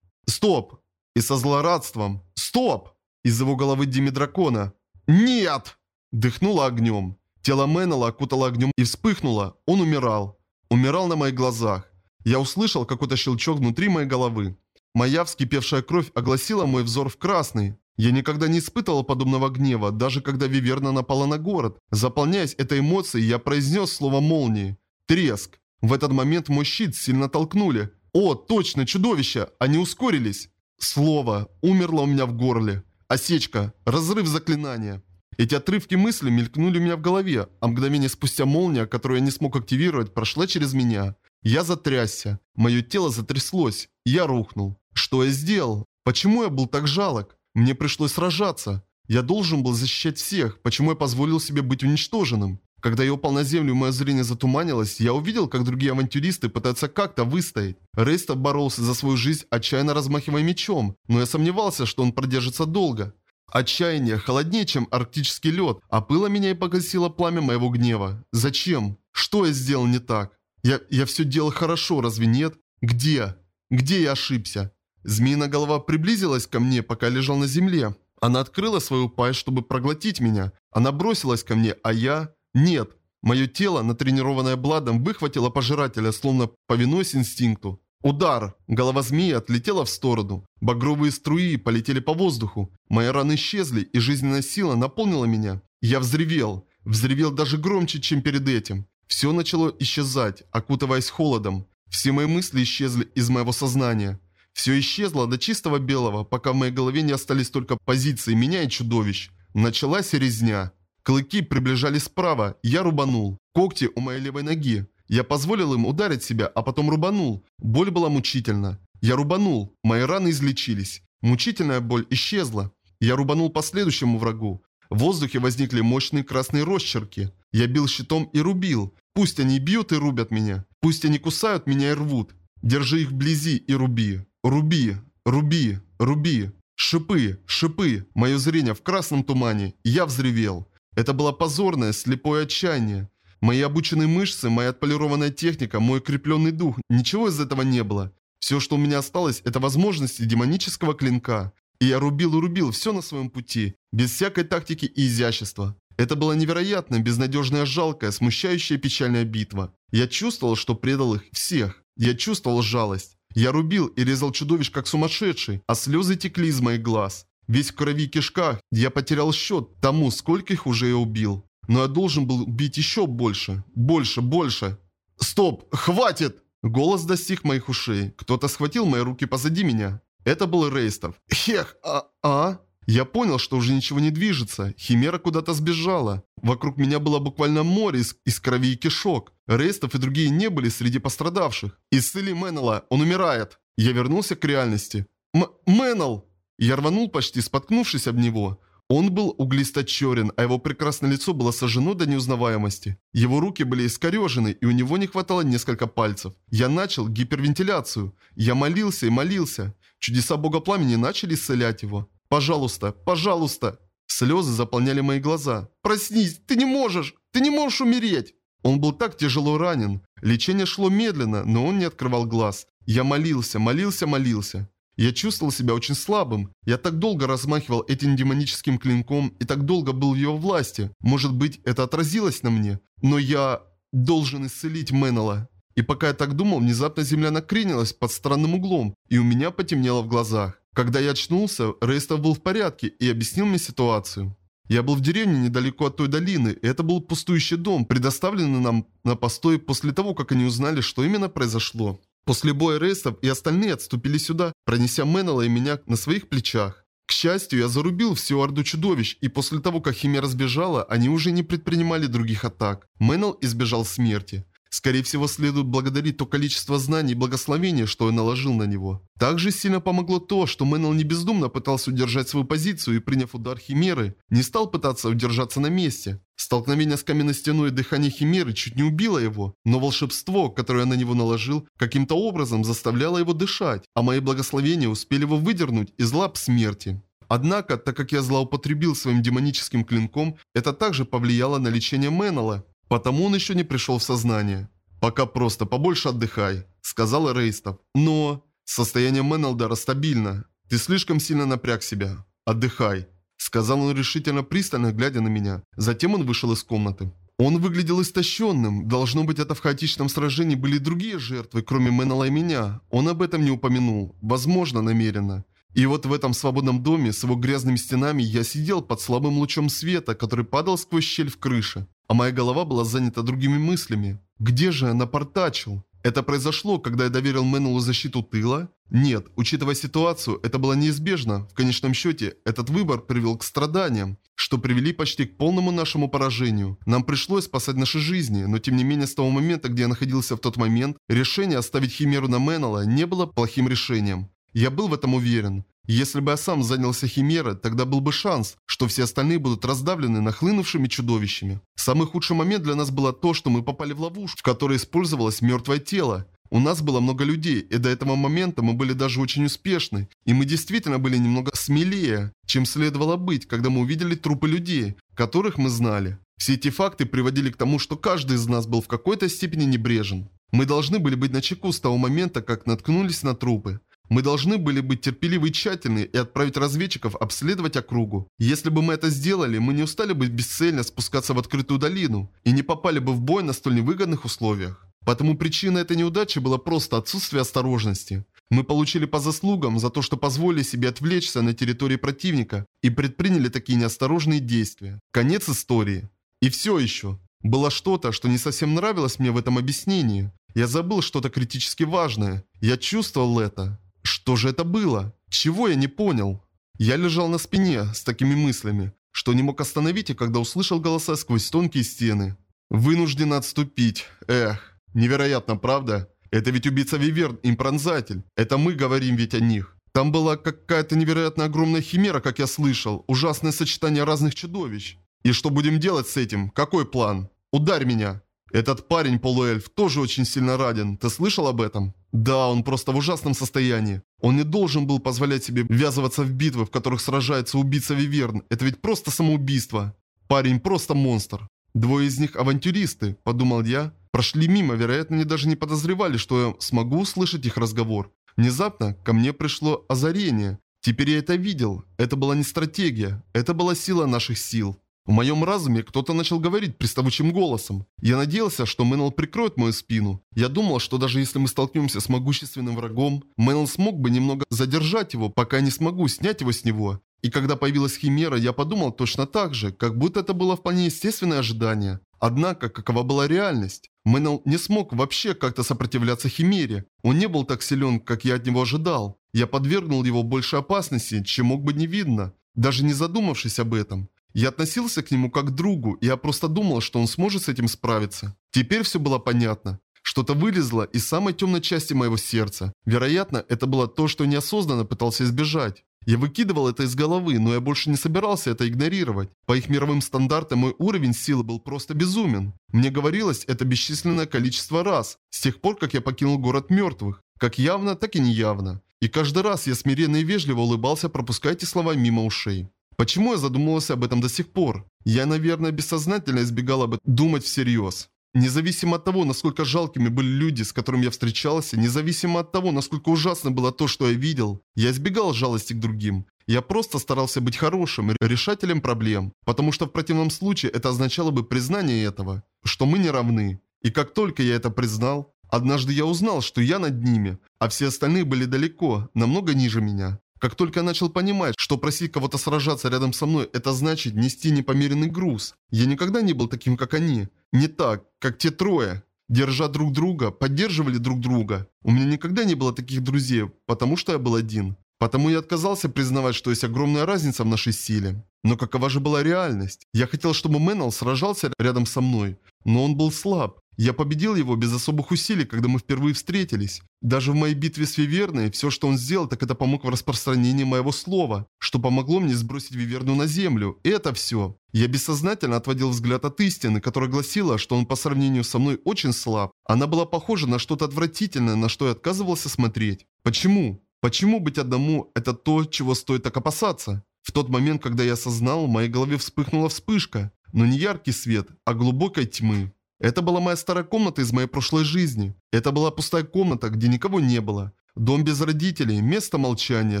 Стоп!» И со злорадством. «Стоп!» Из его головы Дими Дракона. «Нет!» Дыхнуло огнем. Тело Мэннела окутало огнем и вспыхнуло. Он умирал. Умирал на моих глазах. Я услышал какой-то щелчок внутри моей головы. Моя вскипевшая кровь огласила мой взор в красный. Я никогда не испытывал подобного гнева, даже когда Виверна напала на город. Заполняясь этой эмоцией, я произнес слово молнии. Треск. В этот момент мой щит сильно толкнули. О, точно, чудовище! Они ускорились. Слово умерло у меня в горле. Осечка. Разрыв заклинания. Эти отрывки мысли мелькнули у меня в голове, а мгновение спустя молния, которую я не смог активировать, прошла через меня. Я затрясся. Мое тело затряслось. Я рухнул. Что я сделал? Почему я был так жалок? Мне пришлось сражаться. Я должен был защищать всех, почему я позволил себе быть уничтоженным. Когда я упал на землю мое зрение затуманилось, я увидел, как другие авантюристы пытаются как-то выстоять. Рейстов боролся за свою жизнь, отчаянно размахивая мечом, но я сомневался, что он продержится долго. Отчаяние холоднее, чем арктический лед, а пыло меня и погасило пламя моего гнева. Зачем? Что я сделал не так? Я, я все делал хорошо, разве нет? Где? Где я ошибся? Змеиная голова приблизилась ко мне, пока лежал на земле. Она открыла свою пасть, чтобы проглотить меня. Она бросилась ко мне, а я... Нет. Мое тело, натренированное Бладом, выхватило пожирателя, словно повинуясь инстинкту. Удар! Голова змеи отлетела в сторону. Багровые струи полетели по воздуху. Мои раны исчезли, и жизненная сила наполнила меня. Я взревел. Взревел даже громче, чем перед этим. Все начало исчезать, окутываясь холодом. Все мои мысли исчезли из моего сознания. Все исчезло до чистого белого, пока в моей голове не остались только позиции меня и чудовищ. Началась резня. Клыки приближались справа, я рубанул. Когти у моей левой ноги. Я позволил им ударить себя, а потом рубанул. Боль была мучительна. Я рубанул. Мои раны излечились. Мучительная боль исчезла. Я рубанул по следующему врагу. В воздухе возникли мощные красные росчерки. Я бил щитом и рубил. Пусть они бьют и рубят меня. Пусть они кусают меня и рвут. Держи их вблизи и руби. Руби, руби, руби. Шипы, шипы. Мое зрение в красном тумане. Я взревел. Это было позорное, слепое отчаяние. Мои обученные мышцы, моя отполированная техника, мой крепленный дух. Ничего из этого не было. Все, что у меня осталось, это возможности демонического клинка. И я рубил и рубил все на своем пути, без всякой тактики и изящества. Это была невероятная, безнадежная, жалкая, смущающая печальная битва. Я чувствовал, что предал их всех. Я чувствовал жалость. Я рубил и резал чудовищ как сумасшедший, а слезы текли из моих глаз. Весь в крови и кишках, я потерял счет тому, сколько их уже я убил. Но я должен был убить еще больше. Больше, больше. Стоп! Хватит! Голос достиг моих ушей. Кто-то схватил мои руки позади меня. Это был Рейстов. Хех, а, а? Я понял, что уже ничего не движется. Химера куда-то сбежала. Вокруг меня было буквально море из, из крови и кишок. Рейстов и другие не были среди пострадавших. Исцели Меннелла, он умирает. Я вернулся к реальности. М Меннелл! Я рванул почти, споткнувшись об него. Он был углисто-черен, а его прекрасное лицо было сожжено до неузнаваемости. Его руки были искорежены, и у него не хватало несколько пальцев. Я начал гипервентиляцию. Я молился и молился. Чудеса бога пламени начали исцелять его. «Пожалуйста, пожалуйста!» Слезы заполняли мои глаза. «Проснись! Ты не можешь! Ты не можешь умереть!» Он был так тяжело ранен. Лечение шло медленно, но он не открывал глаз. Я молился, молился, молился. Я чувствовал себя очень слабым. Я так долго размахивал этим демоническим клинком и так долго был в его власти. Может быть, это отразилось на мне. Но я должен исцелить Меннелла. И пока я так думал, внезапно земля накренилась под странным углом, и у меня потемнело в глазах. Когда я очнулся, Рейстов был в порядке и объяснил мне ситуацию. Я был в деревне недалеко от той долины, и это был пустующий дом, предоставленный нам на постой после того, как они узнали, что именно произошло. После боя рейсов и остальные отступили сюда, пронеся Меннелла и меня на своих плечах. К счастью, я зарубил всю орду чудовищ, и после того, как Химера сбежала, они уже не предпринимали других атак. Меннелл избежал смерти. Скорее всего, следует благодарить то количество знаний и благословения, что я наложил на него. Также сильно помогло то, что Мэннел не бездумно пытался удержать свою позицию и, приняв удар Химеры, не стал пытаться удержаться на месте. Столкновение с каменной стеной и дыхание Химеры чуть не убило его, но волшебство, которое я на него наложил, каким-то образом заставляло его дышать, а мои благословения успели его выдернуть из лап смерти. Однако, так как я злоупотребил своим демоническим клинком, это также повлияло на лечение Мэннела, Потому он еще не пришел в сознание. «Пока просто побольше отдыхай», — сказал Рейстов. «Но...» «Состояние Меннелдера стабильно. Ты слишком сильно напряг себя. Отдыхай», — сказал он решительно пристально, глядя на меня. Затем он вышел из комнаты. Он выглядел истощенным. Должно быть, это в хаотичном сражении были другие жертвы, кроме Меннелла и меня. Он об этом не упомянул. Возможно, намеренно. И вот в этом свободном доме с его грязными стенами я сидел под слабым лучом света, который падал сквозь щель в крыше. А моя голова была занята другими мыслями. Где же я напортачил? Это произошло, когда я доверил Мэннелу защиту тыла? Нет, учитывая ситуацию, это было неизбежно. В конечном счете, этот выбор привел к страданиям, что привели почти к полному нашему поражению. Нам пришлось спасать наши жизни, но тем не менее с того момента, где я находился в тот момент, решение оставить Химеру на Мэннела не было плохим решением. Я был в этом уверен. Если бы я сам занялся Химерой, тогда был бы шанс, что все остальные будут раздавлены нахлынувшими чудовищами. Самый худший момент для нас было то, что мы попали в ловушку, в которой использовалось мертвое тело. У нас было много людей, и до этого момента мы были даже очень успешны. И мы действительно были немного смелее, чем следовало быть, когда мы увидели трупы людей, которых мы знали. Все эти факты приводили к тому, что каждый из нас был в какой-то степени небрежен. Мы должны были быть начеку с того момента, как наткнулись на трупы. Мы должны были быть терпеливы и тщательны и отправить разведчиков обследовать округу. Если бы мы это сделали, мы не устали бы бесцельно спускаться в открытую долину и не попали бы в бой на столь невыгодных условиях. Потому причина этой неудачи была просто отсутствие осторожности. Мы получили по заслугам за то, что позволили себе отвлечься на территории противника и предприняли такие неосторожные действия. Конец истории. И все еще. Было что-то, что не совсем нравилось мне в этом объяснении. Я забыл что-то критически важное. Я чувствовал это. Что же это было? Чего я не понял? Я лежал на спине с такими мыслями, что не мог остановить их, когда услышал голоса сквозь тонкие стены. Вынужден отступить. Эх, невероятно, правда? Это ведь убийца Виверн, импронзатель. Это мы говорим ведь о них. Там была какая-то невероятно огромная химера, как я слышал. Ужасное сочетание разных чудовищ. И что будем делать с этим? Какой план? Ударь меня. Этот парень, полуэльф, тоже очень сильно ранен. Ты слышал об этом? Да, он просто в ужасном состоянии. Он не должен был позволять себе ввязываться в битвы, в которых сражается убийца Виверн. Это ведь просто самоубийство. Парень просто монстр. Двое из них авантюристы, подумал я. Прошли мимо, вероятно, они даже не подозревали, что я смогу услышать их разговор. Внезапно ко мне пришло озарение. Теперь я это видел. Это была не стратегия, это была сила наших сил. В моем разуме кто-то начал говорить приставучим голосом. Я надеялся, что Мэннел прикроет мою спину. Я думал, что даже если мы столкнемся с могущественным врагом, Мэннел смог бы немного задержать его, пока я не смогу снять его с него. И когда появилась Химера, я подумал точно так же, как будто это было вполне естественное ожидание. Однако, какова была реальность? Мэннел не смог вообще как-то сопротивляться Химере. Он не был так силен, как я от него ожидал. Я подвергнул его большей опасности, чем мог бы не видно, даже не задумавшись об этом. Я относился к нему как к другу, и я просто думал, что он сможет с этим справиться. Теперь все было понятно. Что-то вылезло из самой темной части моего сердца. Вероятно, это было то, что неосознанно пытался избежать. Я выкидывал это из головы, но я больше не собирался это игнорировать. По их мировым стандартам мой уровень силы был просто безумен. Мне говорилось это бесчисленное количество раз, с тех пор, как я покинул город мертвых. Как явно, так и неявно. И каждый раз я смиренно и вежливо улыбался, пропуская эти слова мимо ушей. Почему я задумывался об этом до сих пор? Я, наверное, бессознательно избегал об этом думать всерьез. Независимо от того, насколько жалкими были люди, с которыми я встречался, независимо от того, насколько ужасно было то, что я видел, я избегал жалости к другим. Я просто старался быть хорошим, решателем проблем, потому что в противном случае это означало бы признание этого, что мы не равны. И как только я это признал, однажды я узнал, что я над ними, а все остальные были далеко, намного ниже меня. Как только я начал понимать, что просить кого-то сражаться рядом со мной, это значит нести непомеренный груз. Я никогда не был таким, как они. Не так, как те трое. Держа друг друга, поддерживали друг друга. У меня никогда не было таких друзей, потому что я был один. Потому я отказался признавать, что есть огромная разница в нашей силе. Но какова же была реальность? Я хотел, чтобы Мэннел сражался рядом со мной, но он был слаб. Я победил его без особых усилий, когда мы впервые встретились. Даже в моей битве с Виверной, все, что он сделал, так это помог в распространении моего слова, что помогло мне сбросить Виверну на землю. Это все. Я бессознательно отводил взгляд от истины, которая гласила, что он по сравнению со мной очень слаб. Она была похожа на что-то отвратительное, на что я отказывался смотреть. Почему? Почему быть одному – это то, чего стоит так опасаться? В тот момент, когда я осознал, в моей голове вспыхнула вспышка. Но не яркий свет, а глубокой тьмы. Это была моя старая комната из моей прошлой жизни. Это была пустая комната, где никого не было. Дом без родителей, место молчания,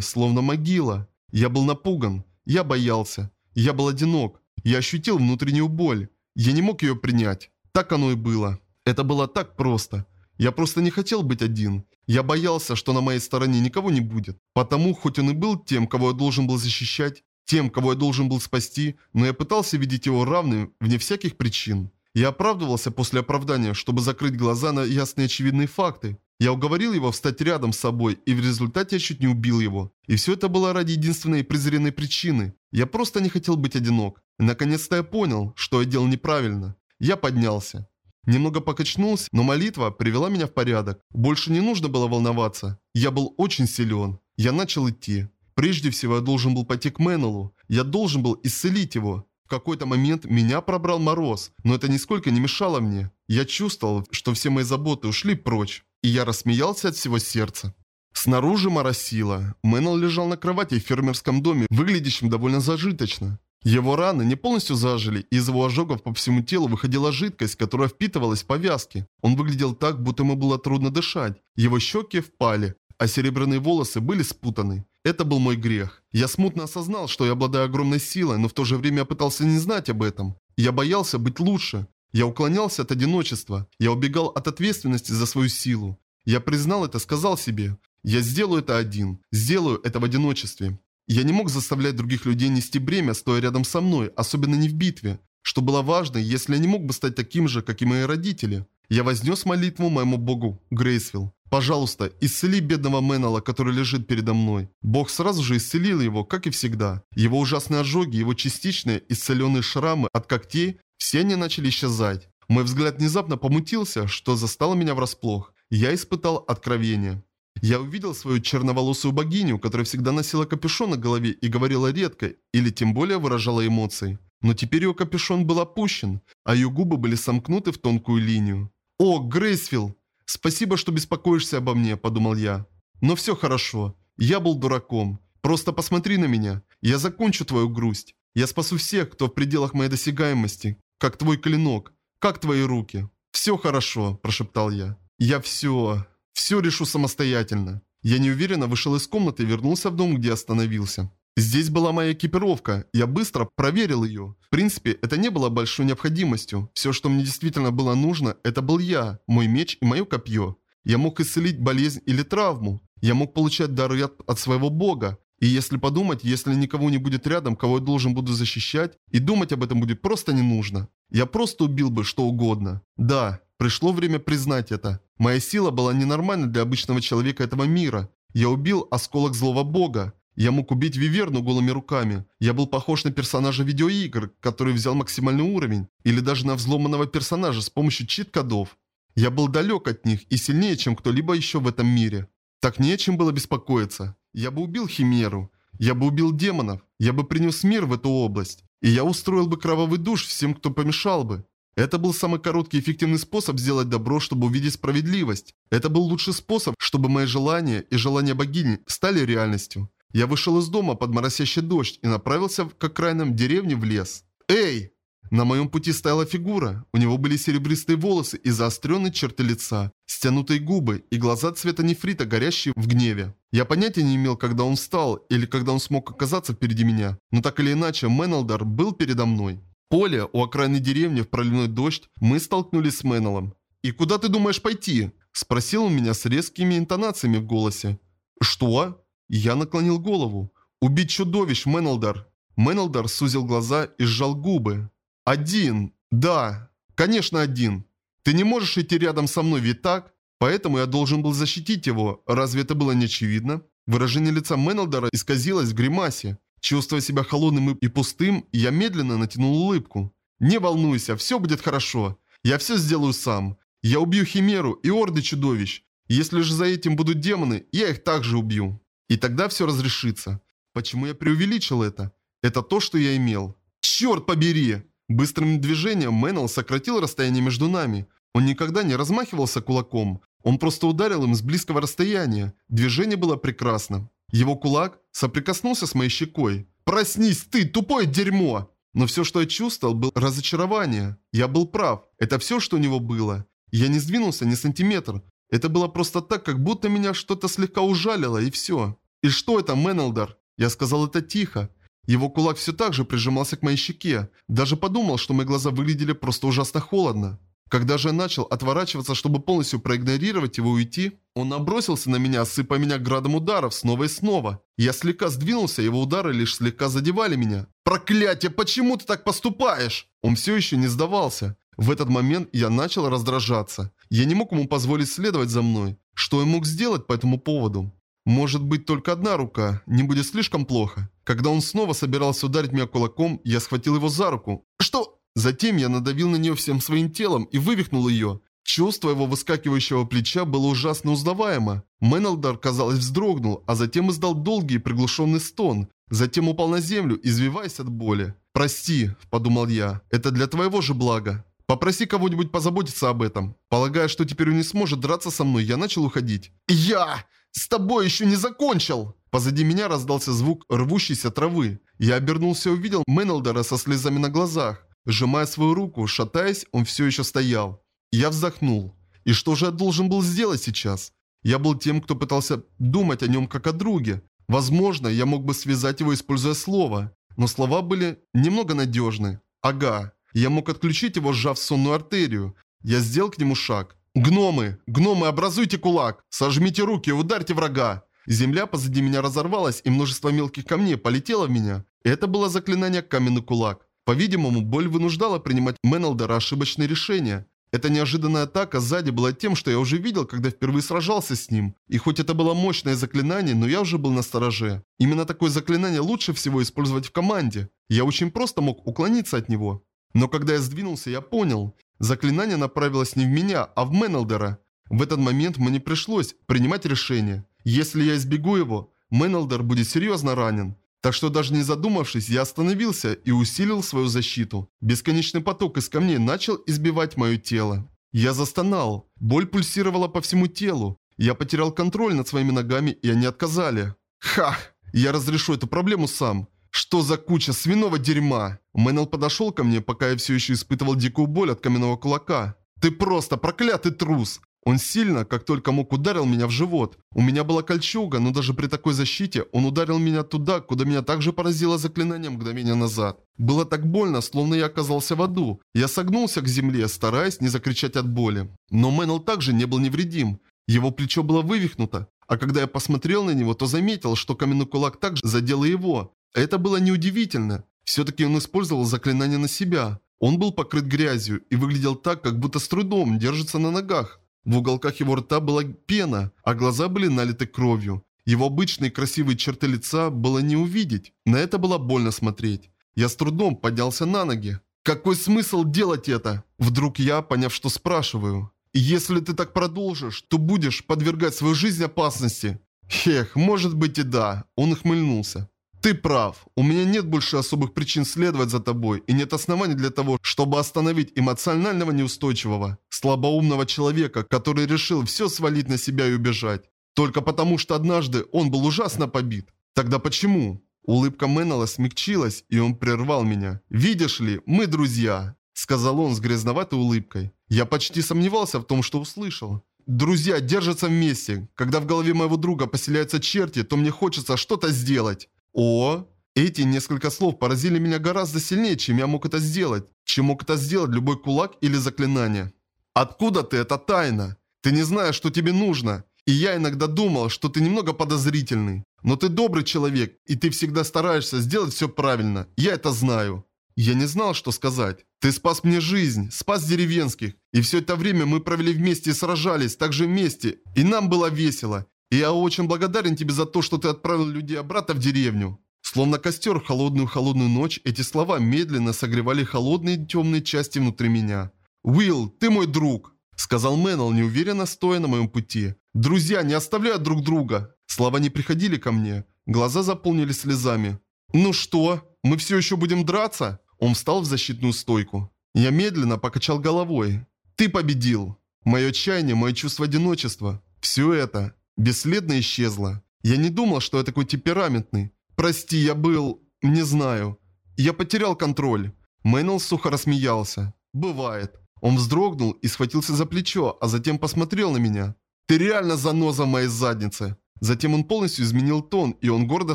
словно могила. Я был напуган. Я боялся. Я был одинок. Я ощутил внутреннюю боль. Я не мог ее принять. Так оно и было. Это было так просто. Я просто не хотел быть один. Я боялся, что на моей стороне никого не будет. Потому, хоть он и был тем, кого я должен был защищать, тем, кого я должен был спасти, но я пытался видеть его равным вне всяких причин. Я оправдывался после оправдания, чтобы закрыть глаза на ясные очевидные факты. Я уговорил его встать рядом с собой, и в результате я чуть не убил его. И все это было ради единственной презренной причины. Я просто не хотел быть одинок. Наконец-то я понял, что я делал неправильно. Я поднялся. Немного покачнулся, но молитва привела меня в порядок. Больше не нужно было волноваться. Я был очень силен. Я начал идти. Прежде всего, я должен был пойти к Меннеллу. Я должен был исцелить его. Какой-то момент меня пробрал мороз, но это нисколько не мешало мне. Я чувствовал, что все мои заботы ушли прочь, и я рассмеялся от всего сердца. Снаружи моросило. Мэннел лежал на кровати в фермерском доме, выглядящем довольно зажиточно. Его раны не полностью зажили, и из его ожогов по всему телу выходила жидкость, которая впитывалась в повязки. Он выглядел так, будто ему было трудно дышать. Его щеки впали, а серебряные волосы были спутаны. Это был мой грех. Я смутно осознал, что я обладаю огромной силой, но в то же время я пытался не знать об этом. Я боялся быть лучше. Я уклонялся от одиночества. Я убегал от ответственности за свою силу. Я признал это, сказал себе. Я сделаю это один. Сделаю это в одиночестве. Я не мог заставлять других людей нести бремя, стоя рядом со мной, особенно не в битве. Что было важно, если я не мог бы стать таким же, как и мои родители. Я вознес молитву моему богу, Грейсвилл. Пожалуйста, исцели бедного Меннелла, который лежит передо мной. Бог сразу же исцелил его, как и всегда. Его ужасные ожоги, его частичные исцеленные шрамы от когтей, все они начали исчезать. Мой взгляд внезапно помутился, что застало меня врасплох. Я испытал откровение. Я увидел свою черноволосую богиню, которая всегда носила капюшон на голове и говорила редко, или тем более выражала эмоции. Но теперь ее капюшон был опущен, а ее губы были сомкнуты в тонкую линию. «О, Грейсфилл! Спасибо, что беспокоишься обо мне», – подумал я. «Но все хорошо. Я был дураком. Просто посмотри на меня. Я закончу твою грусть. Я спасу всех, кто в пределах моей досягаемости. Как твой клинок. Как твои руки. Все хорошо», – прошептал я. «Я все... Все решу самостоятельно. Я неуверенно вышел из комнаты и вернулся в дом, где остановился. Здесь была моя экипировка, я быстро проверил ее. В принципе, это не было большой необходимостью. Все, что мне действительно было нужно, это был я, мой меч и мое копье. Я мог исцелить болезнь или травму. Я мог получать дары от, от своего бога. И если подумать, если никого не будет рядом, кого я должен буду защищать, и думать об этом будет просто не нужно. Я просто убил бы что угодно. Да, пришло время признать это. Моя сила была ненормальна для обычного человека этого мира. Я убил осколок злого бога. Я мог убить Виверну голыми руками. Я был похож на персонажа видеоигр, который взял максимальный уровень. Или даже на взломанного персонажа с помощью чит-кодов. Я был далек от них и сильнее, чем кто-либо еще в этом мире. Так не о чем было беспокоиться. Я бы убил Химеру. Я бы убил демонов. Я бы принес мир в эту область. И я устроил бы кровавый душ всем, кто помешал бы. Это был самый короткий эффективный способ сделать добро, чтобы увидеть справедливость. Это был лучший способ, чтобы мои желания и желания богини стали реальностью. Я вышел из дома под моросящий дождь и направился к окраинам деревни в лес. «Эй!» На моем пути стояла фигура. У него были серебристые волосы и заостренные черты лица, стянутые губы и глаза цвета нефрита, горящие в гневе. Я понятия не имел, когда он встал или когда он смог оказаться впереди меня. Но так или иначе, Меналдар был передо мной поле у окраины деревни в проливной дождь мы столкнулись с Меннеллом. «И куда ты думаешь пойти?» – спросил он меня с резкими интонациями в голосе. «Что?» Я наклонил голову. «Убить чудовищ, Меннелдар!» Меннелдар сузил глаза и сжал губы. «Один! Да! Конечно, один! Ты не можешь идти рядом со мной, ведь так? Поэтому я должен был защитить его. Разве это было не очевидно?» Выражение лица Меннелдара исказилось в гримасе. Чувствуя себя холодным и пустым, я медленно натянул улыбку. «Не волнуйся, все будет хорошо. Я все сделаю сам. Я убью Химеру и Орды Чудовищ. Если же за этим будут демоны, я их также убью. И тогда все разрешится. Почему я преувеличил это? Это то, что я имел. Черт побери!» Быстрым движением Мэннел сократил расстояние между нами. Он никогда не размахивался кулаком. Он просто ударил им с близкого расстояния. Движение было прекрасно. Его кулак соприкоснулся с моей щекой. «Проснись ты, тупое дерьмо!» Но все, что я чувствовал, было разочарование. Я был прав. Это все, что у него было. Я не сдвинулся ни сантиметр. Это было просто так, как будто меня что-то слегка ужалило, и все. «И что это, Менелдер?» Я сказал это тихо. Его кулак все так же прижимался к моей щеке. Даже подумал, что мои глаза выглядели просто ужасно холодно. Когда же я начал отворачиваться, чтобы полностью проигнорировать его и уйти, он набросился на меня, сыпая меня градом ударов снова и снова. Я слегка сдвинулся, его удары лишь слегка задевали меня. «Проклятие, почему ты так поступаешь?» Он все еще не сдавался. В этот момент я начал раздражаться. Я не мог ему позволить следовать за мной. Что я мог сделать по этому поводу? Может быть только одна рука, не будет слишком плохо. Когда он снова собирался ударить меня кулаком, я схватил его за руку. «Что?» Затем я надавил на нее всем своим телом и вывихнул ее. Чувство его выскакивающего плеча было ужасно узнаваемо. Менелдар, казалось, вздрогнул, а затем издал долгий приглушенный стон. Затем упал на землю, извиваясь от боли. «Прости», – подумал я, – «это для твоего же блага». Попроси кого-нибудь позаботиться об этом. Полагая, что теперь он не сможет драться со мной, я начал уходить. «Я с тобой еще не закончил!» Позади меня раздался звук рвущейся травы. Я обернулся и увидел Менелдера со слезами на глазах. Сжимая свою руку, шатаясь, он все еще стоял. Я вздохнул. И что же я должен был сделать сейчас? Я был тем, кто пытался думать о нем как о друге. Возможно, я мог бы связать его, используя слово. Но слова были немного надежны. Ага. Я мог отключить его, сжав сонную артерию. Я сделал к нему шаг. «Гномы! Гномы, образуйте кулак! Сожмите руки ударьте врага!» Земля позади меня разорвалась, и множество мелких камней полетело в меня. Это было заклинание «Каменный кулак». По-видимому, боль вынуждала принимать Менелдера ошибочные решения. Эта неожиданная атака сзади была тем, что я уже видел, когда впервые сражался с ним. И хоть это было мощное заклинание, но я уже был на стороже. Именно такое заклинание лучше всего использовать в команде. Я очень просто мог уклониться от него. Но когда я сдвинулся, я понял. Заклинание направилось не в меня, а в Менелдера. В этот момент мне пришлось принимать решение. Если я избегу его, Менелдер будет серьезно ранен. Так что даже не задумавшись, я остановился и усилил свою защиту. Бесконечный поток из камней начал избивать мое тело. Я застонал. Боль пульсировала по всему телу. Я потерял контроль над своими ногами, и они отказали. Ха! Я разрешу эту проблему сам. Что за куча свиного дерьма? Мэннел подошел ко мне, пока я все еще испытывал дикую боль от каменного кулака. Ты просто проклятый трус! Он сильно, как только мог, ударил меня в живот. У меня была кольчуга, но даже при такой защите он ударил меня туда, куда меня также поразило заклинание мгновения назад. Было так больно, словно я оказался в аду. Я согнулся к земле, стараясь не закричать от боли. Но Мэннел также не был невредим. Его плечо было вывихнуто. А когда я посмотрел на него, то заметил, что каменный кулак также задел его. Это было неудивительно. Все-таки он использовал заклинание на себя. Он был покрыт грязью и выглядел так, как будто с трудом держится на ногах. В уголках его рта была пена, а глаза были налиты кровью. Его обычные красивые черты лица было не увидеть. На это было больно смотреть. Я с трудом поднялся на ноги. Какой смысл делать это? Вдруг я, поняв, что спрашиваю. Если ты так продолжишь, то будешь подвергать свою жизнь опасности. Хех, может быть и да. Он ухмыльнулся. Ты прав. У меня нет больше особых причин следовать за тобой, и нет оснований для того, чтобы остановить эмоционального неустойчивого, слабоумного человека, который решил все свалить на себя и убежать. Только потому, что однажды он был ужасно побит. Тогда почему? Улыбка Меннелла смягчилась, и он прервал меня. «Видишь ли, мы друзья», — сказал он с грязноватой улыбкой. Я почти сомневался в том, что услышал. Друзья держатся вместе. Когда в голове моего друга поселяются черти, то мне хочется что-то сделать. О, эти несколько слов поразили меня гораздо сильнее, чем я мог это сделать. Чем мог это сделать любой кулак или заклинание. Откуда ты? Это тайна. Ты не знаешь, что тебе нужно. И я иногда думал, что ты немного подозрительный. Но ты добрый человек, и ты всегда стараешься сделать все правильно. Я это знаю. Я не знал, что сказать. Ты спас мне жизнь, спас деревенских. И все это время мы провели вместе и сражались, также вместе. И нам было весело. Я очень благодарен тебе за то, что ты отправил людей обратно в деревню. Словно костер в холодную-холодную ночь, эти слова медленно согревали холодные темные части внутри меня. «Уилл, ты мой друг!» Сказал Мэннел, неуверенно стоя на моем пути. «Друзья не оставляют друг друга!» Слова не приходили ко мне. Глаза заполнились слезами. «Ну что, мы все еще будем драться?» Он встал в защитную стойку. Я медленно покачал головой. «Ты победил!» Мое отчаяние, мое чувство одиночества. Все это бесследно исчезла. Я не думал, что я такой темпераментный. Прости, я был... не знаю. Я потерял контроль. Мэннел сухо рассмеялся. Бывает. Он вздрогнул и схватился за плечо, а затем посмотрел на меня. «Ты реально заноза в моей заднице!» Затем он полностью изменил тон, и он гордо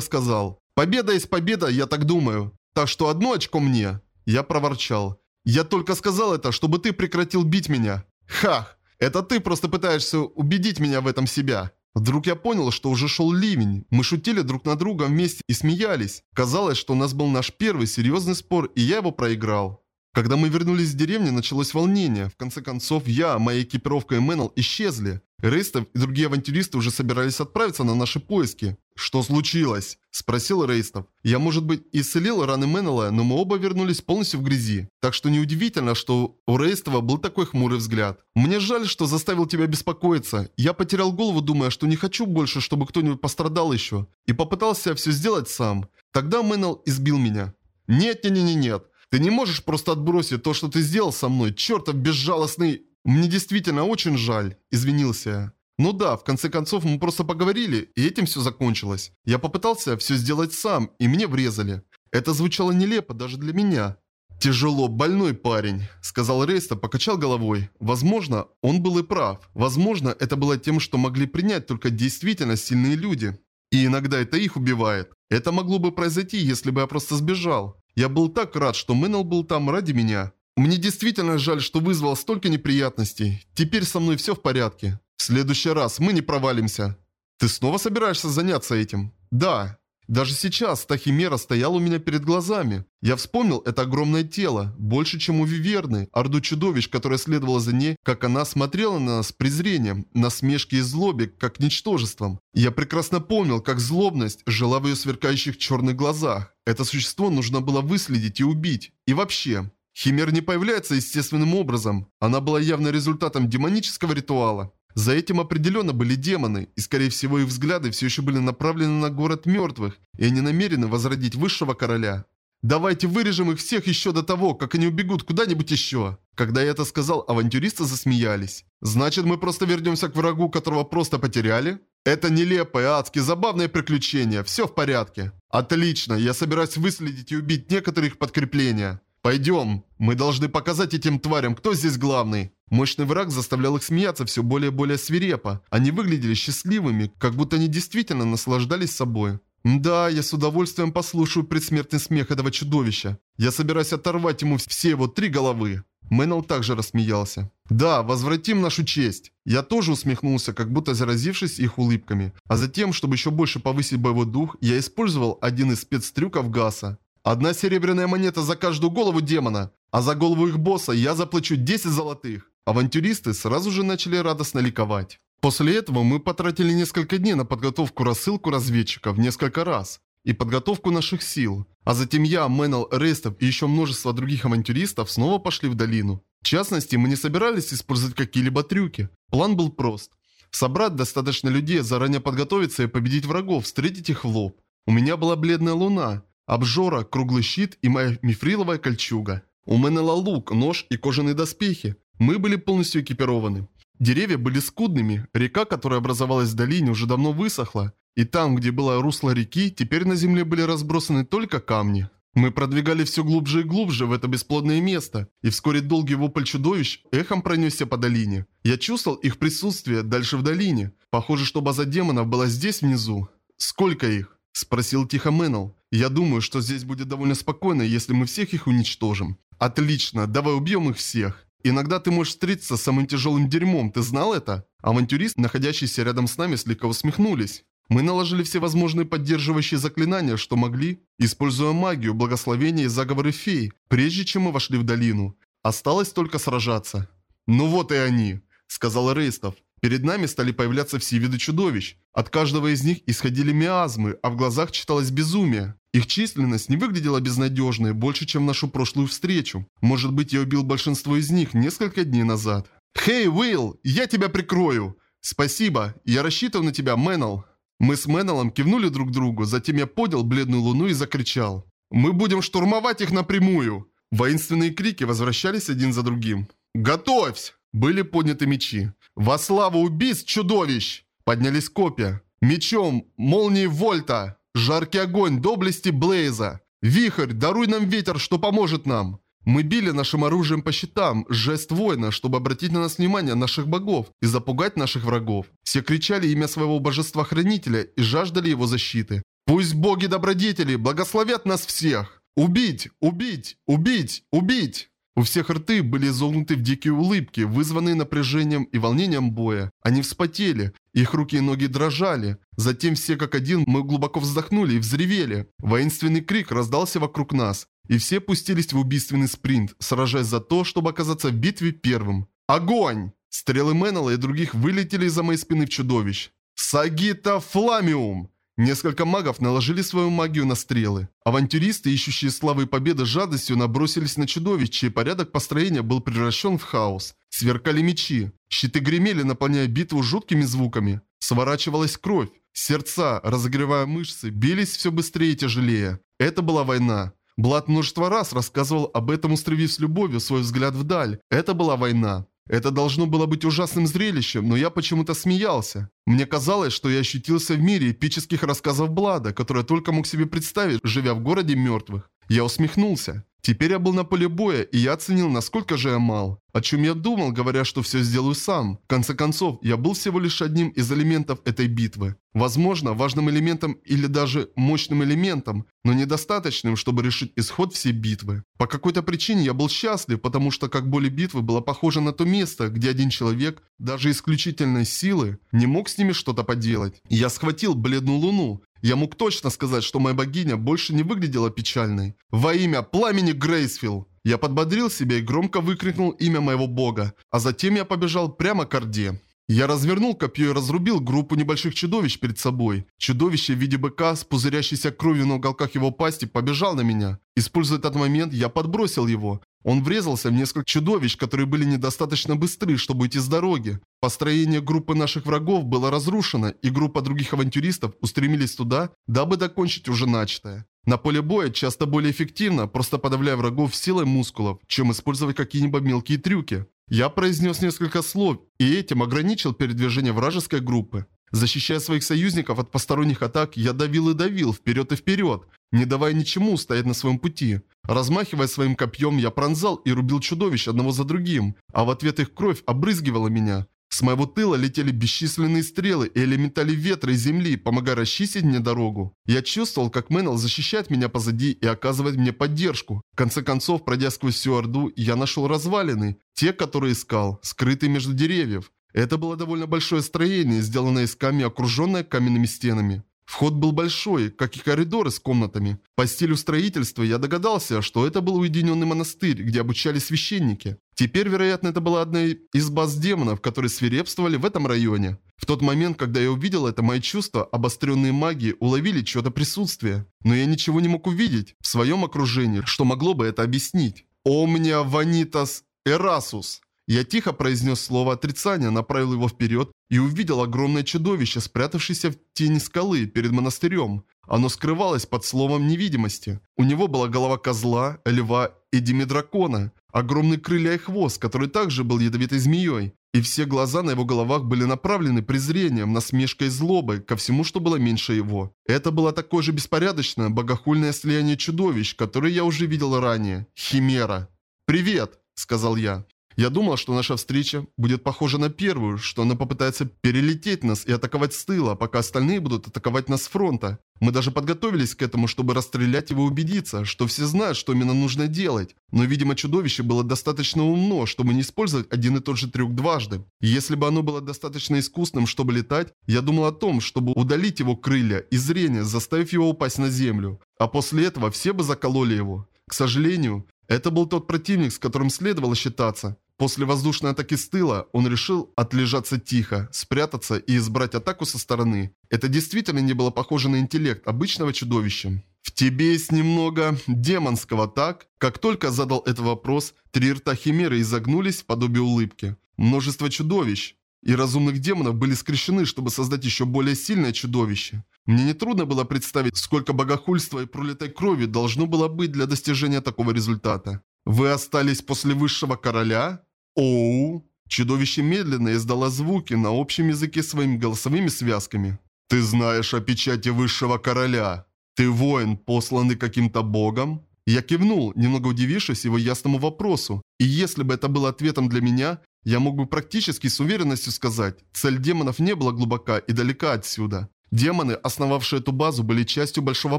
сказал. «Победа есть победа, я так думаю. Так что одно очко мне!» Я проворчал. «Я только сказал это, чтобы ты прекратил бить меня!» «Хах! Это ты просто пытаешься убедить меня в этом себя!» Вдруг я понял, что уже шел ливень. Мы шутили друг на друга вместе и смеялись. Казалось, что у нас был наш первый серьезный спор, и я его проиграл. Когда мы вернулись в деревню, началось волнение. В конце концов, я, моя экипировка и Мэннел исчезли. Рейстов и другие авантюристы уже собирались отправиться на наши поиски. «Что случилось?» – спросил Рейстов. Я, может быть, исцелил раны Меннелла, но мы оба вернулись полностью в грязи. Так что неудивительно, что у Рейстова был такой хмурый взгляд. Мне жаль, что заставил тебя беспокоиться. Я потерял голову, думая, что не хочу больше, чтобы кто-нибудь пострадал еще. И попытался все сделать сам. Тогда Меннелл избил меня. Нет-нет-нет-нет. Ты не можешь просто отбросить то, что ты сделал со мной, чертов безжалостный... Мне действительно очень жаль, извинился я. Ну да, в конце концов мы просто поговорили, и этим все закончилось. Я попытался все сделать сам, и мне врезали. Это звучало нелепо даже для меня. «Тяжело больной парень», — сказал Рейста, покачал головой. Возможно, он был и прав. Возможно, это было тем, что могли принять только действительно сильные люди. И иногда это их убивает. Это могло бы произойти, если бы я просто сбежал. Я был так рад, что Мэннел был там ради меня. Мне действительно жаль, что вызвал столько неприятностей. Теперь со мной все в порядке. В следующий раз мы не провалимся. Ты снова собираешься заняться этим? Да. Даже сейчас та химера стояла у меня перед глазами. Я вспомнил это огромное тело, больше, чем у Виверны, орду чудовищ, которая следовала за ней, как она смотрела на нас с презрением, насмешки и злобе, как ничтожеством. Я прекрасно помнил, как злобность жила в ее сверкающих черных глазах. Это существо нужно было выследить и убить. И вообще, Химер не появляется естественным образом. Она была явно результатом демонического ритуала. За этим определенно были демоны, и скорее всего их взгляды все еще были направлены на город мертвых, и они намерены возродить высшего короля. Давайте вырежем их всех еще до того, как они убегут куда-нибудь еще. Когда я это сказал, авантюристы засмеялись. Значит, мы просто вернемся к врагу, которого просто потеряли? Это нелепое, адски забавное приключение. Все в порядке. Отлично, я собираюсь выследить и убить некоторых подкрепления. Пойдем. Мы должны показать этим тварям, кто здесь главный. Мощный враг заставлял их смеяться все более и более свирепо. Они выглядели счастливыми, как будто они действительно наслаждались собой. Да, я с удовольствием послушаю предсмертный смех этого чудовища. Я собираюсь оторвать ему все его три головы. Мэннел также рассмеялся. «Да, возвратим нашу честь!» Я тоже усмехнулся, как будто заразившись их улыбками. А затем, чтобы еще больше повысить боевой дух, я использовал один из спецтрюков Гаса. Одна серебряная монета за каждую голову демона, а за голову их босса я заплачу 10 золотых. Авантюристы сразу же начали радостно ликовать. После этого мы потратили несколько дней на подготовку рассылку разведчиков несколько раз и подготовку наших сил. А затем я, Мэннел, Рейстов и еще множество других авантюристов снова пошли в долину. В частности, мы не собирались использовать какие-либо трюки. План был прост. Собрать достаточно людей, заранее подготовиться и победить врагов, встретить их в лоб. У меня была бледная луна, обжора, круглый щит и моя мифриловая кольчуга. У Мэннела лук, нож и кожаные доспехи. Мы были полностью экипированы. Деревья были скудными, река, которая образовалась в долине, уже давно высохла, и там, где было русло реки, теперь на земле были разбросаны только камни. Мы продвигали все глубже и глубже в это бесплодное место, и вскоре долгий вопль чудовищ эхом пронесся по долине. Я чувствовал их присутствие дальше в долине. Похоже, что база демонов была здесь внизу. «Сколько их?» – спросил тихо Мэннел. «Я думаю, что здесь будет довольно спокойно, если мы всех их уничтожим». «Отлично, давай убьем их всех». Иногда ты можешь встретиться с самым тяжелым дерьмом, ты знал это? Авантюристы, находящиеся рядом с нами, слегка усмехнулись. Мы наложили все возможные поддерживающие заклинания, что могли, используя магию, благословения и заговоры фей, прежде чем мы вошли в долину. Осталось только сражаться. «Ну вот и они», — сказал Рейстов. Перед нами стали появляться все виды чудовищ. От каждого из них исходили миазмы, а в глазах читалось безумие. Их численность не выглядела безнадежной, больше, чем нашу прошлую встречу. Может быть, я убил большинство из них несколько дней назад. «Хей, Уилл, я тебя прикрою!» «Спасибо, я рассчитывал на тебя, Мэннел». Мы с Мэннелом кивнули друг другу, затем я поднял бледную луну и закричал. «Мы будем штурмовать их напрямую!» Воинственные крики возвращались один за другим. «Готовься!» Были подняты мечи. «Во славу убийств чудовищ!» Поднялись копья. «Мечом! Молнии Вольта!» Жаркий огонь, доблести Блейза. Вихрь, даруй нам ветер, что поможет нам. Мы били нашим оружием по щитам, жест воина, чтобы обратить на нас внимание наших богов и запугать наших врагов. Все кричали имя своего божества-хранителя и жаждали его защиты. Пусть боги-добродетели благословят нас всех! Убить! Убить! Убить! Убить! У всех рты были изогнуты в дикие улыбки, вызванные напряжением и волнением боя. Они вспотели, их руки и ноги дрожали. Затем все как один мы глубоко вздохнули и взревели. Воинственный крик раздался вокруг нас. И все пустились в убийственный спринт, сражаясь за то, чтобы оказаться в битве первым. Огонь! Стрелы Меннелла и других вылетели из-за моей спины в чудовищ. Сагита Фламиум! Несколько магов наложили свою магию на стрелы. Авантюристы, ищущие славы и победы жадностью, набросились на чудовищ, чей порядок построения был превращен в хаос. Сверкали мечи. Щиты гремели, наполняя битву жуткими звуками. Сворачивалась кровь. Сердца, разогревая мышцы, бились все быстрее и тяжелее. Это была война. Блад множество раз рассказывал об этом, устремив с любовью свой взгляд вдаль. Это была война. Это должно было быть ужасным зрелищем, но я почему-то смеялся. Мне казалось, что я ощутился в мире эпических рассказов Блада, которые только мог себе представить, живя в городе мертвых. Я усмехнулся. Теперь я был на поле боя, и я оценил, насколько же я мал. О чем я думал, говоря, что все сделаю сам. В конце концов, я был всего лишь одним из элементов этой битвы. Возможно, важным элементом или даже мощным элементом, но недостаточным, чтобы решить исход всей битвы. По какой-то причине я был счастлив, потому что как более битвы было похоже на то место, где один человек, даже исключительной силы, не мог с ними что-то поделать. Я схватил бледную луну, я мог точно сказать, что моя богиня больше не выглядела печальной. Во имя пламени Грейсфилл! Я подбодрил себя и громко выкрикнул имя моего бога, а затем я побежал прямо к Орде. Я развернул копье и разрубил группу небольших чудовищ перед собой. Чудовище в виде быка с пузырящейся кровью на уголках его пасти побежал на меня. Используя этот момент, я подбросил его. Он врезался в несколько чудовищ, которые были недостаточно быстры, чтобы уйти с дороги. Построение группы наших врагов было разрушено, и группа других авантюристов устремились туда, дабы закончить уже начатое. На поле боя часто более эффективно, просто подавляя врагов силой мускулов, чем использовать какие-нибудь мелкие трюки. Я произнес несколько слов, и этим ограничил передвижение вражеской группы. Защищая своих союзников от посторонних атак, я давил и давил, вперед и вперед, не давая ничему стоять на своем пути. Размахивая своим копьем, я пронзал и рубил чудовищ одного за другим, а в ответ их кровь обрызгивала меня. С моего тыла летели бесчисленные стрелы и элементали ветра и земли, помогая расчистить мне дорогу. Я чувствовал, как Мэннел защищает меня позади и оказывает мне поддержку. В конце концов, пройдя сквозь всю Орду, я нашел развалины, те, которые искал, скрытые между деревьев. Это было довольно большое строение, сделанное из камня, окруженное каменными стенами. Вход был большой, как и коридоры с комнатами. По стилю строительства я догадался, что это был уединенный монастырь, где обучались священники. Теперь, вероятно, это была одна из баз демонов, которые свирепствовали в этом районе. В тот момент, когда я увидел это, мои чувства, обостренные магией, уловили чье-то присутствие. Но я ничего не мог увидеть в своем окружении, что могло бы это объяснить. «Омня ванитас эрасус». Я тихо произнес слово отрицания, направил его вперед и увидел огромное чудовище, спрятавшееся в тени скалы перед монастырем. Оно скрывалось под словом невидимости. У него была голова козла, льва и димидракона, огромные крылья и хвост, который также был ядовитой змеей. И все глаза на его головах были направлены презрением, насмешкой и злобой ко всему, что было меньше его. Это было такое же беспорядочное, богохульное слияние чудовищ, которое я уже видел ранее. Химера. «Привет!» – сказал я. Я думал, что наша встреча будет похожа на первую, что она попытается перелететь нас и атаковать с тыла, пока остальные будут атаковать нас с фронта. Мы даже подготовились к этому, чтобы расстрелять его и убедиться, что все знают, что именно нужно делать. Но, видимо, чудовище было достаточно умно, чтобы не использовать один и тот же трюк дважды. И если бы оно было достаточно искусным, чтобы летать, я думал о том, чтобы удалить его крылья и зрение, заставив его упасть на землю. А после этого все бы закололи его. К сожалению, это был тот противник, с которым следовало считаться. После воздушной атаки с тыла он решил отлежаться тихо, спрятаться и избрать атаку со стороны. Это действительно не было похоже на интеллект обычного чудовища. В тебе есть немного демонского, так? Как только задал этот вопрос, три рта Химеры изогнулись в подобие улыбки. Множество чудовищ и разумных демонов были скрещены, чтобы создать еще более сильное чудовище. Мне нетрудно было представить, сколько богохульства и пролитой крови должно было быть для достижения такого результата. Вы остались после высшего короля? Оу. Чудовище медленно издало звуки на общем языке своими голосовыми связками. Ты знаешь о печати высшего короля. Ты воин, посланный каким-то богом? Я кивнул, немного удивившись его ясному вопросу. И если бы это было ответом для меня, я мог бы практически с уверенностью сказать, цель демонов не была глубока и далека отсюда. Демоны, основавшие эту базу, были частью большого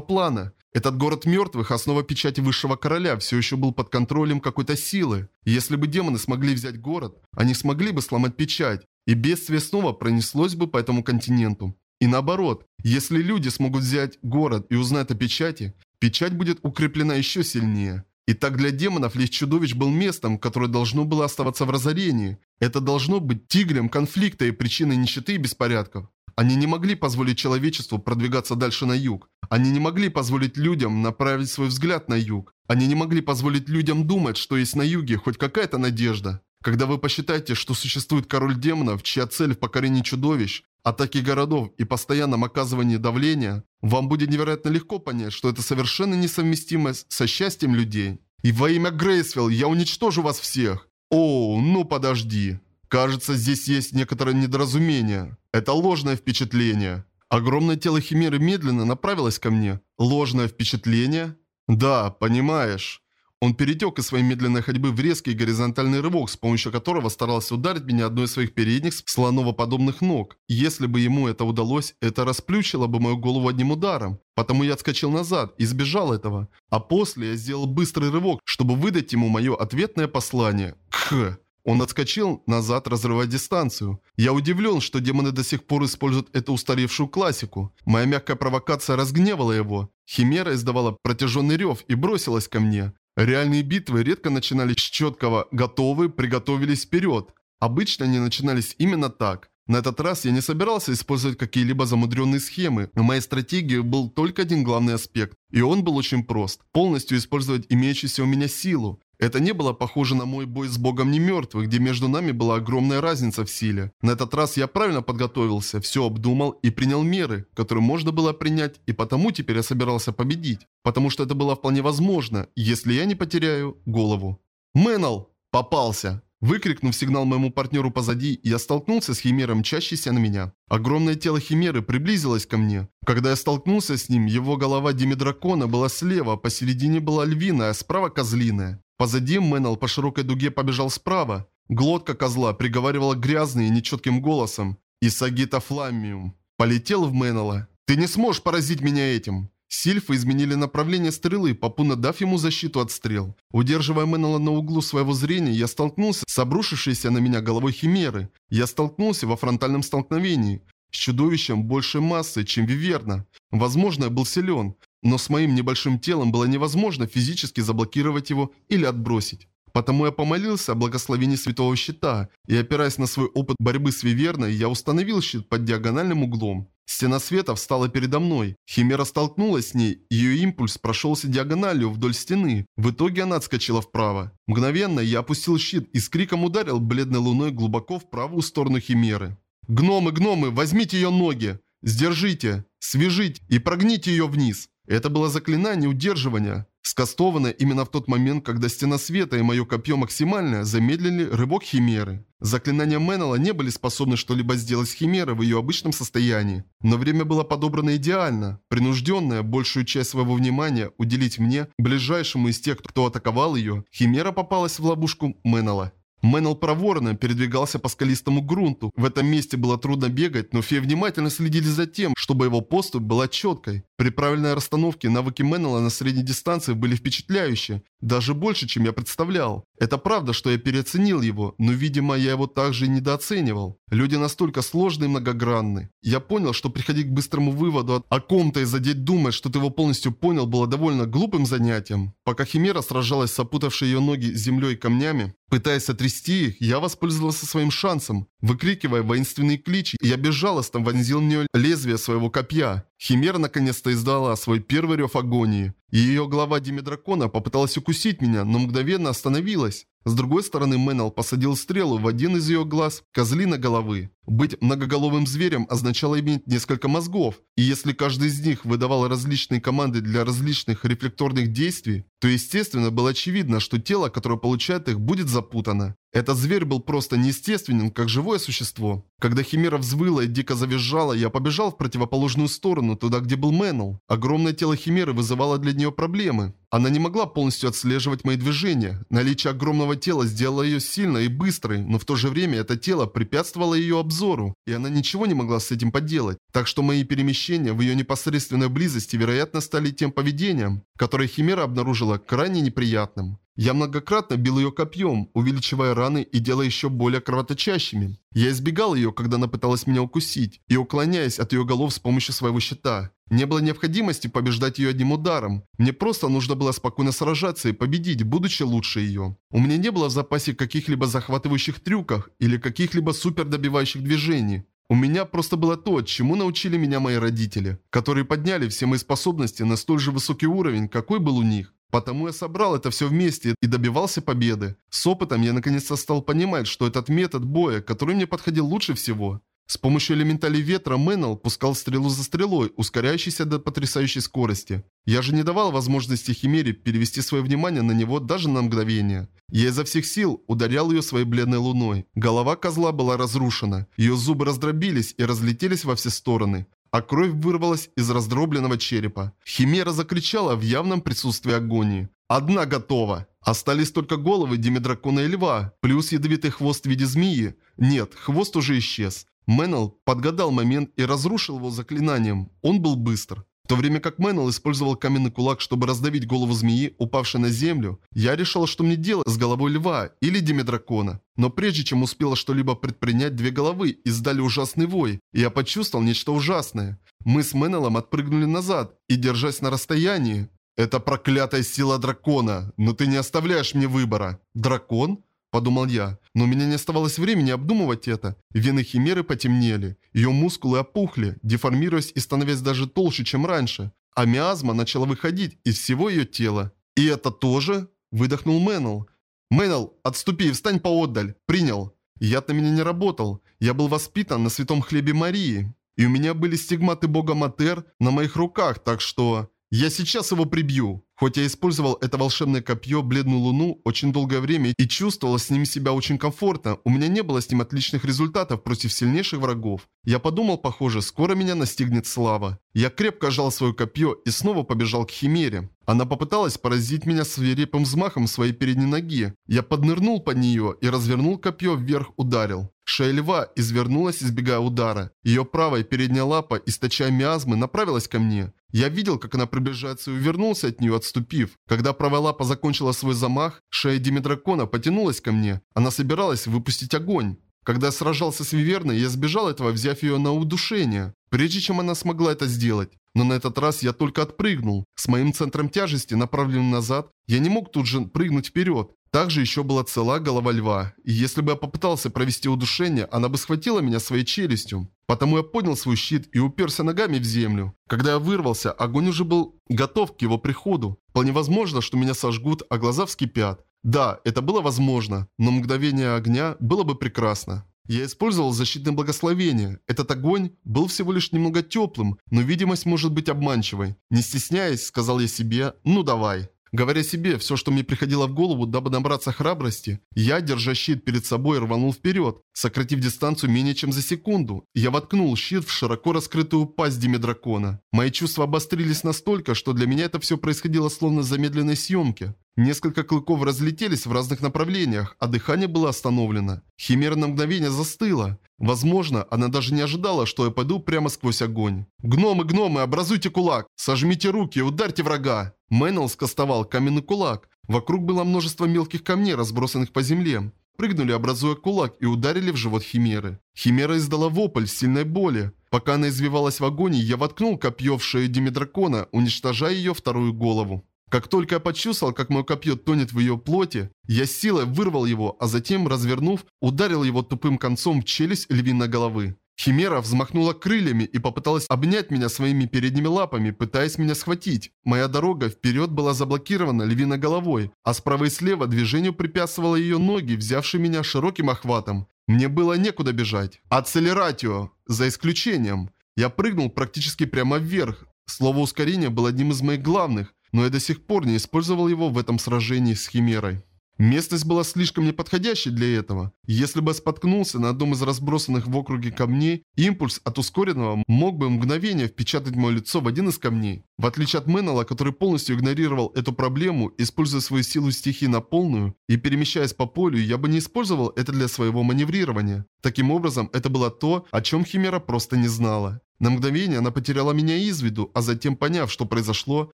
плана. Этот город мертвых, основа печати высшего короля, все еще был под контролем какой-то силы. Если бы демоны смогли взять город, они смогли бы сломать печать, и бедствие снова пронеслось бы по этому континенту. И наоборот, если люди смогут взять город и узнать о печати, печать будет укреплена еще сильнее. И так для демонов лишь чудовищ был местом, которое должно было оставаться в разорении. Это должно быть тигрем конфликта и причиной нищеты и беспорядков. Они не могли позволить человечеству продвигаться дальше на юг. Они не могли позволить людям направить свой взгляд на юг. Они не могли позволить людям думать, что есть на юге хоть какая-то надежда. Когда вы посчитаете, что существует король демонов, чья цель в покорении чудовищ, атаке городов и постоянном оказывании давления, вам будет невероятно легко понять, что это совершенно несовместимо со счастьем людей. И во имя Грейсвилл я уничтожу вас всех. О, ну подожди. Кажется, здесь есть некоторое недоразумение. Это ложное впечатление. Огромное тело Химеры медленно направилось ко мне. Ложное впечатление? Да, понимаешь. Он перетек из своей медленной ходьбы в резкий горизонтальный рывок, с помощью которого старался ударить меня одной из своих передних слоновоподобных ног. Если бы ему это удалось, это расплющило бы мою голову одним ударом. Потому я отскочил назад и сбежал этого. А после я сделал быстрый рывок, чтобы выдать ему мое ответное послание. Кх. Он отскочил назад, разрывая дистанцию. Я удивлен, что демоны до сих пор используют эту устаревшую классику. Моя мягкая провокация разгневала его. Химера издавала протяженный рев и бросилась ко мне. Реальные битвы редко начинались с четкого «готовы, приготовились вперед». Обычно они начинались именно так. На этот раз я не собирался использовать какие-либо замудренные схемы. В моей стратегии был только один главный аспект. И он был очень прост. Полностью использовать имеющуюся у меня силу. Это не было похоже на мой бой с богом немертвых, где между нами была огромная разница в силе. На этот раз я правильно подготовился, все обдумал и принял меры, которые можно было принять, и потому теперь я собирался победить. Потому что это было вполне возможно, если я не потеряю голову. «Мэннел!» Попался! Выкрикнув сигнал моему партнеру позади, я столкнулся с химером, мчащейся на меня. Огромное тело химеры приблизилось ко мне. Когда я столкнулся с ним, его голова Димидракона была слева, посередине была львиная, а справа козлиная. Позади Мэннел по широкой дуге побежал справа. Глотка козла приговаривала грязным и нечетким голосом. «Исагита фламмиум». Полетел в Мэннела. «Ты не сможешь поразить меня этим!» Сильфы изменили направление стрелы, попутно дав ему защиту от стрел. Удерживая Мэннела на углу своего зрения, я столкнулся с обрушившейся на меня головой Химеры. Я столкнулся во фронтальном столкновении с чудовищем большей массы, чем Виверна. Возможно, я был силен, но с моим небольшим телом было невозможно физически заблокировать его или отбросить. Потому я помолился о благословении Святого Щита, и опираясь на свой опыт борьбы с Виверной, я установил щит под диагональным углом. Стена света встала передо мной. Химера столкнулась с ней, ее импульс прошелся диагональю вдоль стены. В итоге она отскочила вправо. Мгновенно я опустил щит и с криком ударил бледной луной глубоко в правую сторону Химеры. «Гномы, гномы, возьмите ее ноги! Сдержите, свяжите и прогните ее вниз!» Это было заклинание удерживания, скастованное именно в тот момент, когда стена света и мое копье максимально замедлили рывок Химеры. Заклинания Меннелла не были способны что-либо сделать с Химерой в ее обычном состоянии. Но время было подобрано идеально. Принужденная большую часть своего внимания уделить мне, ближайшему из тех, кто атаковал ее, Химера попалась в ловушку Меннелла. Мэннел проворно передвигался по скалистому грунту. В этом месте было трудно бегать, но феи внимательно следили за тем, чтобы его поступь была четкой. При правильной расстановке навыки Мэннела на средней дистанции были впечатляющие, даже больше, чем я представлял. Это правда, что я переоценил его, но, видимо, я его также и недооценивал. Люди настолько сложные и многогранны. Я понял, что приходить к быстрому выводу о ком-то и задеть думать, что ты его полностью понял, было довольно глупым занятием. Пока Химера сражалась с опутавшей ее ноги землей и камнями, пытаясь отрясти их, я воспользовался своим шансом. Выкрикивая воинственные кличи, я безжалостно вонзил в нее лезвие своего копья. Химера наконец-то издала свой первый рев агонии. Ее глава Димидракона попыталась укусить меня, но мгновенно остановилась. С другой стороны, Мэннел посадил стрелу в один из ее глаз, козлина головы. Быть многоголовым зверем означало иметь несколько мозгов, и если каждый из них выдавал различные команды для различных рефлекторных действий, то естественно было очевидно, что тело, которое получает их, будет запутано. Этот зверь был просто неестественен, как живое существо. Когда Химера взвыла и дико завизжала, я побежал в противоположную сторону, туда, где был Мэннел. Огромное тело Химеры вызывало для нее проблемы. Она не могла полностью отслеживать мои движения. Наличие огромного тела сделало ее сильной и быстрой, но в то же время это тело препятствовало ее обзору, и она ничего не могла с этим поделать. Так что мои перемещения в ее непосредственной близости, вероятно, стали тем поведением, которое Химера обнаружила крайне неприятным. Я многократно бил ее копьем, увеличивая раны и делая еще более кровоточащими. Я избегал ее, когда она пыталась меня укусить, и уклоняясь от ее голов с помощью своего щита. Не было необходимости побеждать ее одним ударом. Мне просто нужно было спокойно сражаться и победить, будучи лучше ее. У меня не было в запасе каких-либо захватывающих трюков или каких-либо супер добивающих движений. У меня просто было то, чему научили меня мои родители, которые подняли все мои способности на столь же высокий уровень, какой был у них. Потому я собрал это все вместе и добивался победы. С опытом я наконец-то стал понимать, что этот метод боя, который мне подходил лучше всего. С помощью элементалей ветра Мэннел пускал стрелу за стрелой, ускоряющейся до потрясающей скорости. Я же не давал возможности Химере перевести свое внимание на него даже на мгновение. Я изо всех сил ударял ее своей бледной луной. Голова козла была разрушена. Ее зубы раздробились и разлетелись во все стороны а кровь вырвалась из раздробленного черепа. Химера закричала в явном присутствии агонии. «Одна готова!» Остались только головы Димедракона и Льва, плюс ядовитый хвост в виде змеи. Нет, хвост уже исчез. Мэннел подгадал момент и разрушил его заклинанием. Он был быстр. В то время как Мэннел использовал каменный кулак, чтобы раздавить голову змеи, упавшей на землю, я решил, что мне делать с головой льва или Димедракона. Но прежде чем успела что-либо предпринять, две головы издали ужасный вой, и я почувствовал нечто ужасное. Мы с Мэннелом отпрыгнули назад и, держась на расстоянии... «Это проклятая сила дракона, но ты не оставляешь мне выбора». «Дракон?» Подумал я, но у меня не оставалось времени обдумывать это. Вены Химеры потемнели, ее мускулы опухли, деформируясь и становясь даже толще, чем раньше. А миазма начала выходить из всего ее тела. «И это тоже?» – выдохнул Мэннел. «Мэннел, отступи и встань поотдаль. Принял». Яд на меня не работал. Я был воспитан на святом хлебе Марии. И у меня были стигматы бога Матер на моих руках, так что... Я сейчас его прибью. Хоть я использовал это волшебное копье, бледную луну, очень долгое время и чувствовал с ним себя очень комфортно, у меня не было с ним отличных результатов против сильнейших врагов. Я подумал, похоже, скоро меня настигнет слава. Я крепко сжал свое копье и снова побежал к Химере. Она попыталась поразить меня свирепым взмахом своей передней ноги. Я поднырнул под нее и развернул копье вверх, ударил. Шея льва извернулась, избегая удара. Ее правая передняя лапа, источая миазмы, направилась ко мне. Я видел, как она приближается и увернулся от нее, отступив. Когда правая лапа закончила свой замах, шея Димидракона потянулась ко мне. Она собиралась выпустить огонь. Когда я сражался с Виверной, я сбежал этого, взяв ее на удушение, прежде чем она смогла это сделать. Но на этот раз я только отпрыгнул. С моим центром тяжести, направленным назад, я не мог тут же прыгнуть вперед. Также еще была цела голова льва, и если бы я попытался провести удушение, она бы схватила меня своей челюстью. Потому я поднял свой щит и уперся ногами в землю. Когда я вырвался, огонь уже был готов к его приходу. Вполне возможно, что меня сожгут, а глаза вскипят. Да, это было возможно, но мгновение огня было бы прекрасно. Я использовал защитное благословение. Этот огонь был всего лишь немного теплым, но видимость может быть обманчивой. Не стесняясь, сказал я себе «ну давай». Говоря себе все, что мне приходило в голову, дабы набраться храбрости, я, держа щит перед собой, рванул вперед, сократив дистанцию менее чем за секунду. Я воткнул щит в широко раскрытую пасть Димедракона. Мои чувства обострились настолько, что для меня это все происходило словно в замедленной съемке. Несколько клыков разлетелись в разных направлениях, а дыхание было остановлено. Химера на мгновение застыла. Возможно, она даже не ожидала, что я пойду прямо сквозь огонь. «Гномы, гномы, образуйте кулак! Сожмите руки и ударьте врага!» Мэннел скостовал каменный кулак. Вокруг было множество мелких камней, разбросанных по земле. Прыгнули, образуя кулак, и ударили в живот Химеры. Химера издала вопль сильной боли. Пока она извивалась в агонии, я воткнул копье в шею Димидракона, уничтожая ее вторую голову. Как только я почувствовал, как мое копье тонет в ее плоти, я силой вырвал его, а затем, развернув, ударил его тупым концом в челюсть львиной головы. Химера взмахнула крыльями и попыталась обнять меня своими передними лапами, пытаясь меня схватить. Моя дорога вперед была заблокирована львиной головой, а справа и слева движению препятствовало ее ноги, взявшие меня широким охватом. Мне было некуда бежать. Ацелератио, за исключением. Я прыгнул практически прямо вверх. Слово ускорение было одним из моих главных но я до сих пор не использовал его в этом сражении с Химерой. Местность была слишком неподходящей для этого. Если бы я споткнулся на одном из разбросанных в округе камней, импульс от ускоренного мог бы мгновение впечатать мое лицо в один из камней. В отличие от Меннелла, который полностью игнорировал эту проблему, используя свою силу стихии на полную и перемещаясь по полю, я бы не использовал это для своего маневрирования. Таким образом, это было то, о чем Химера просто не знала. На мгновение она потеряла меня из виду, а затем, поняв, что произошло,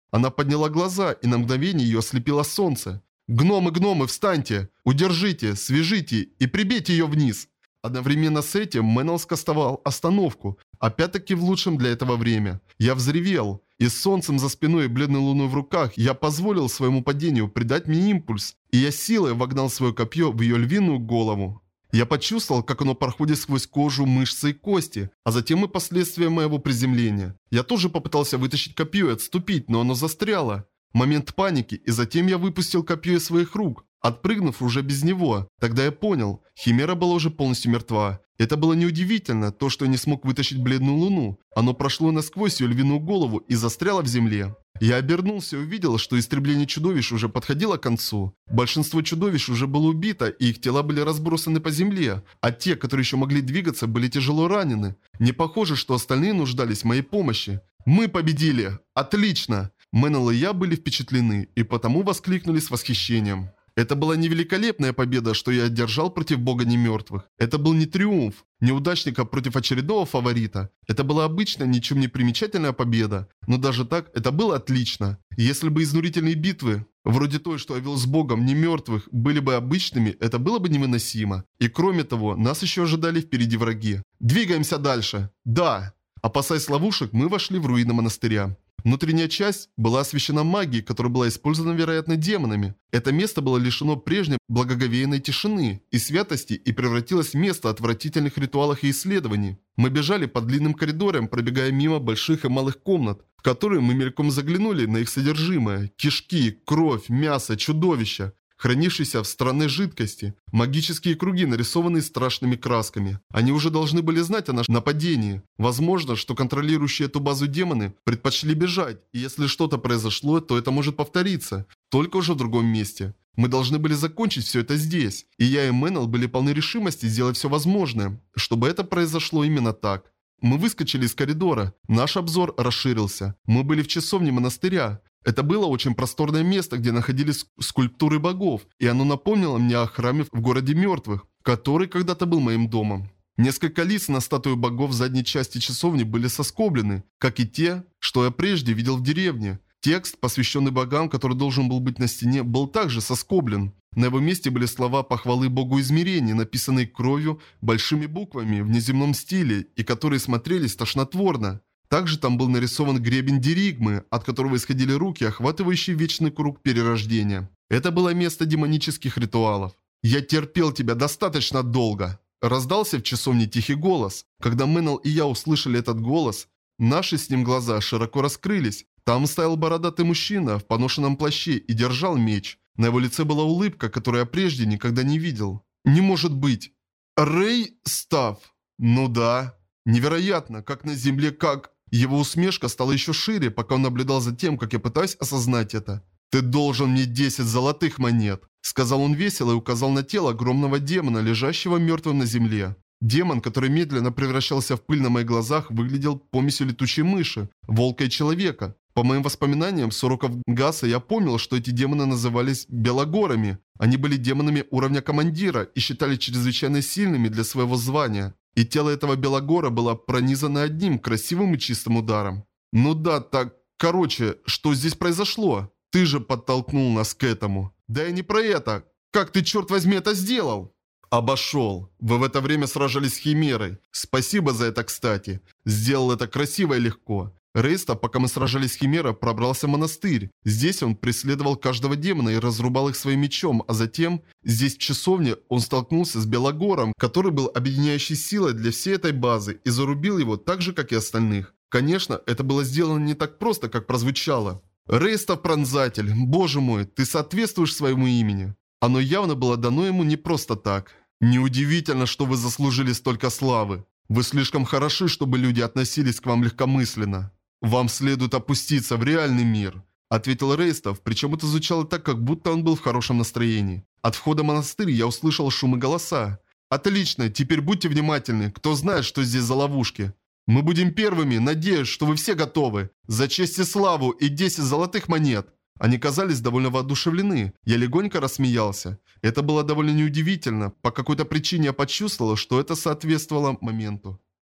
она подняла глаза, и на мгновение ее ослепило солнце. «Гномы, гномы, встаньте! Удержите, свяжите и прибейте ее вниз!» Одновременно с этим Мэннел скостовал остановку, опять-таки в лучшем для этого время. Я взревел, и с солнцем за спиной и бледной луной в руках я позволил своему падению придать мне импульс, и я силой вогнал свое копье в ее львиную голову. Я почувствовал, как оно проходит сквозь кожу, мышцы и кости, а затем и последствия моего приземления. Я тоже попытался вытащить копье и отступить, но оно застряло. Момент паники, и затем я выпустил копье из своих рук, отпрыгнув уже без него. Тогда я понял, Химера была уже полностью мертва. Это было неудивительно, то, что я не смог вытащить бледную луну. Оно прошло насквозь ее львиную голову и застряло в земле. Я обернулся и увидел, что истребление чудовищ уже подходило к концу. Большинство чудовищ уже было убито, и их тела были разбросаны по земле, а те, которые еще могли двигаться, были тяжело ранены. Не похоже, что остальные нуждались в моей помощи. «Мы победили! Отлично!» Мэннел и я были впечатлены, и потому воскликнули с восхищением. Это была не великолепная победа, что я одержал против бога немертвых. Это был не триумф, неудачника против очередного фаворита. Это была обычная, ничем не примечательная победа. Но даже так, это было отлично. Если бы изнурительные битвы, вроде той, что я вел с богом немертвых, были бы обычными, это было бы невыносимо. И кроме того, нас еще ожидали впереди враги. Двигаемся дальше. Да. Опасаясь ловушек, мы вошли в руины монастыря. Внутренняя часть была освещена магией, которая была использована, вероятно, демонами. Это место было лишено прежней благоговейной тишины и святости и превратилось в место отвратительных ритуалов и исследований. Мы бежали по длинным коридорам, пробегая мимо больших и малых комнат, в которые мы мельком заглянули на их содержимое. Кишки, кровь, мясо, чудовища хранившийся в странной жидкости. Магические круги, нарисованные страшными красками. Они уже должны были знать о нашем нападении. Возможно, что контролирующие эту базу демоны предпочли бежать, и если что-то произошло, то это может повториться, только уже в другом месте. Мы должны были закончить все это здесь, и я и Мэннел были полны решимости сделать все возможное, чтобы это произошло именно так. Мы выскочили из коридора. Наш обзор расширился. Мы были в часовне монастыря. Это было очень просторное место, где находились скульптуры богов, и оно напомнило мне о храме в городе мертвых, который когда-то был моим домом. Несколько лиц на статую богов в задней части часовни были соскоблены, как и те, что я прежде видел в деревне. Текст, посвященный богам, который должен был быть на стене, был также соскоблен. На его месте были слова похвалы богу измерений, написанные кровью большими буквами в неземном стиле, и которые смотрелись тошнотворно. Также там был нарисован гребень Деригмы, от которого исходили руки, охватывающие вечный круг перерождения. Это было место демонических ритуалов. «Я терпел тебя достаточно долго!» Раздался в часовне тихий голос. Когда Мэннел и я услышали этот голос, наши с ним глаза широко раскрылись. Там стоял бородатый мужчина в поношенном плаще и держал меч. На его лице была улыбка, которую я прежде никогда не видел. «Не может быть!» «Рэй Став!» «Ну да!» «Невероятно! Как на земле, как...» Его усмешка стала еще шире, пока он наблюдал за тем, как я пытаюсь осознать это. «Ты должен мне 10 золотых монет», — сказал он весело и указал на тело огромного демона, лежащего мертвым на земле. Демон, который медленно превращался в пыль на моих глазах, выглядел помесью летучей мыши, волка и человека. По моим воспоминаниям с уроков Гаса я помнил, что эти демоны назывались Белогорами. Они были демонами уровня командира и считали чрезвычайно сильными для своего звания. И тело этого Белогора было пронизано одним красивым и чистым ударом. Ну да, так, короче, что здесь произошло? Ты же подтолкнул нас к этому. Да и не про это. Как ты, черт возьми, это сделал? Обошел. Вы в это время сражались с Химерой. Спасибо за это, кстати. Сделал это красиво и легко. Рейста, пока мы сражались с Химерой, пробрался в монастырь. Здесь он преследовал каждого демона и разрубал их своим мечом, а затем, здесь в часовне, он столкнулся с Белогором, который был объединяющей силой для всей этой базы, и зарубил его так же, как и остальных. Конечно, это было сделано не так просто, как прозвучало. Рейстов Пронзатель, боже мой, ты соответствуешь своему имени. Оно явно было дано ему не просто так. Неудивительно, что вы заслужили столько славы. Вы слишком хороши, чтобы люди относились к вам легкомысленно. «Вам следует опуститься в реальный мир», – ответил Рейстов, причем это звучало так, как будто он был в хорошем настроении. От входа в монастырь я услышал шум и голоса. «Отлично, теперь будьте внимательны, кто знает, что здесь за ловушки. Мы будем первыми, надеюсь, что вы все готовы. За честь и славу и 10 золотых монет». Они казались довольно воодушевлены. Я легонько рассмеялся. Это было довольно неудивительно. По какой-то причине я почувствовал, что это соответствовало моменту.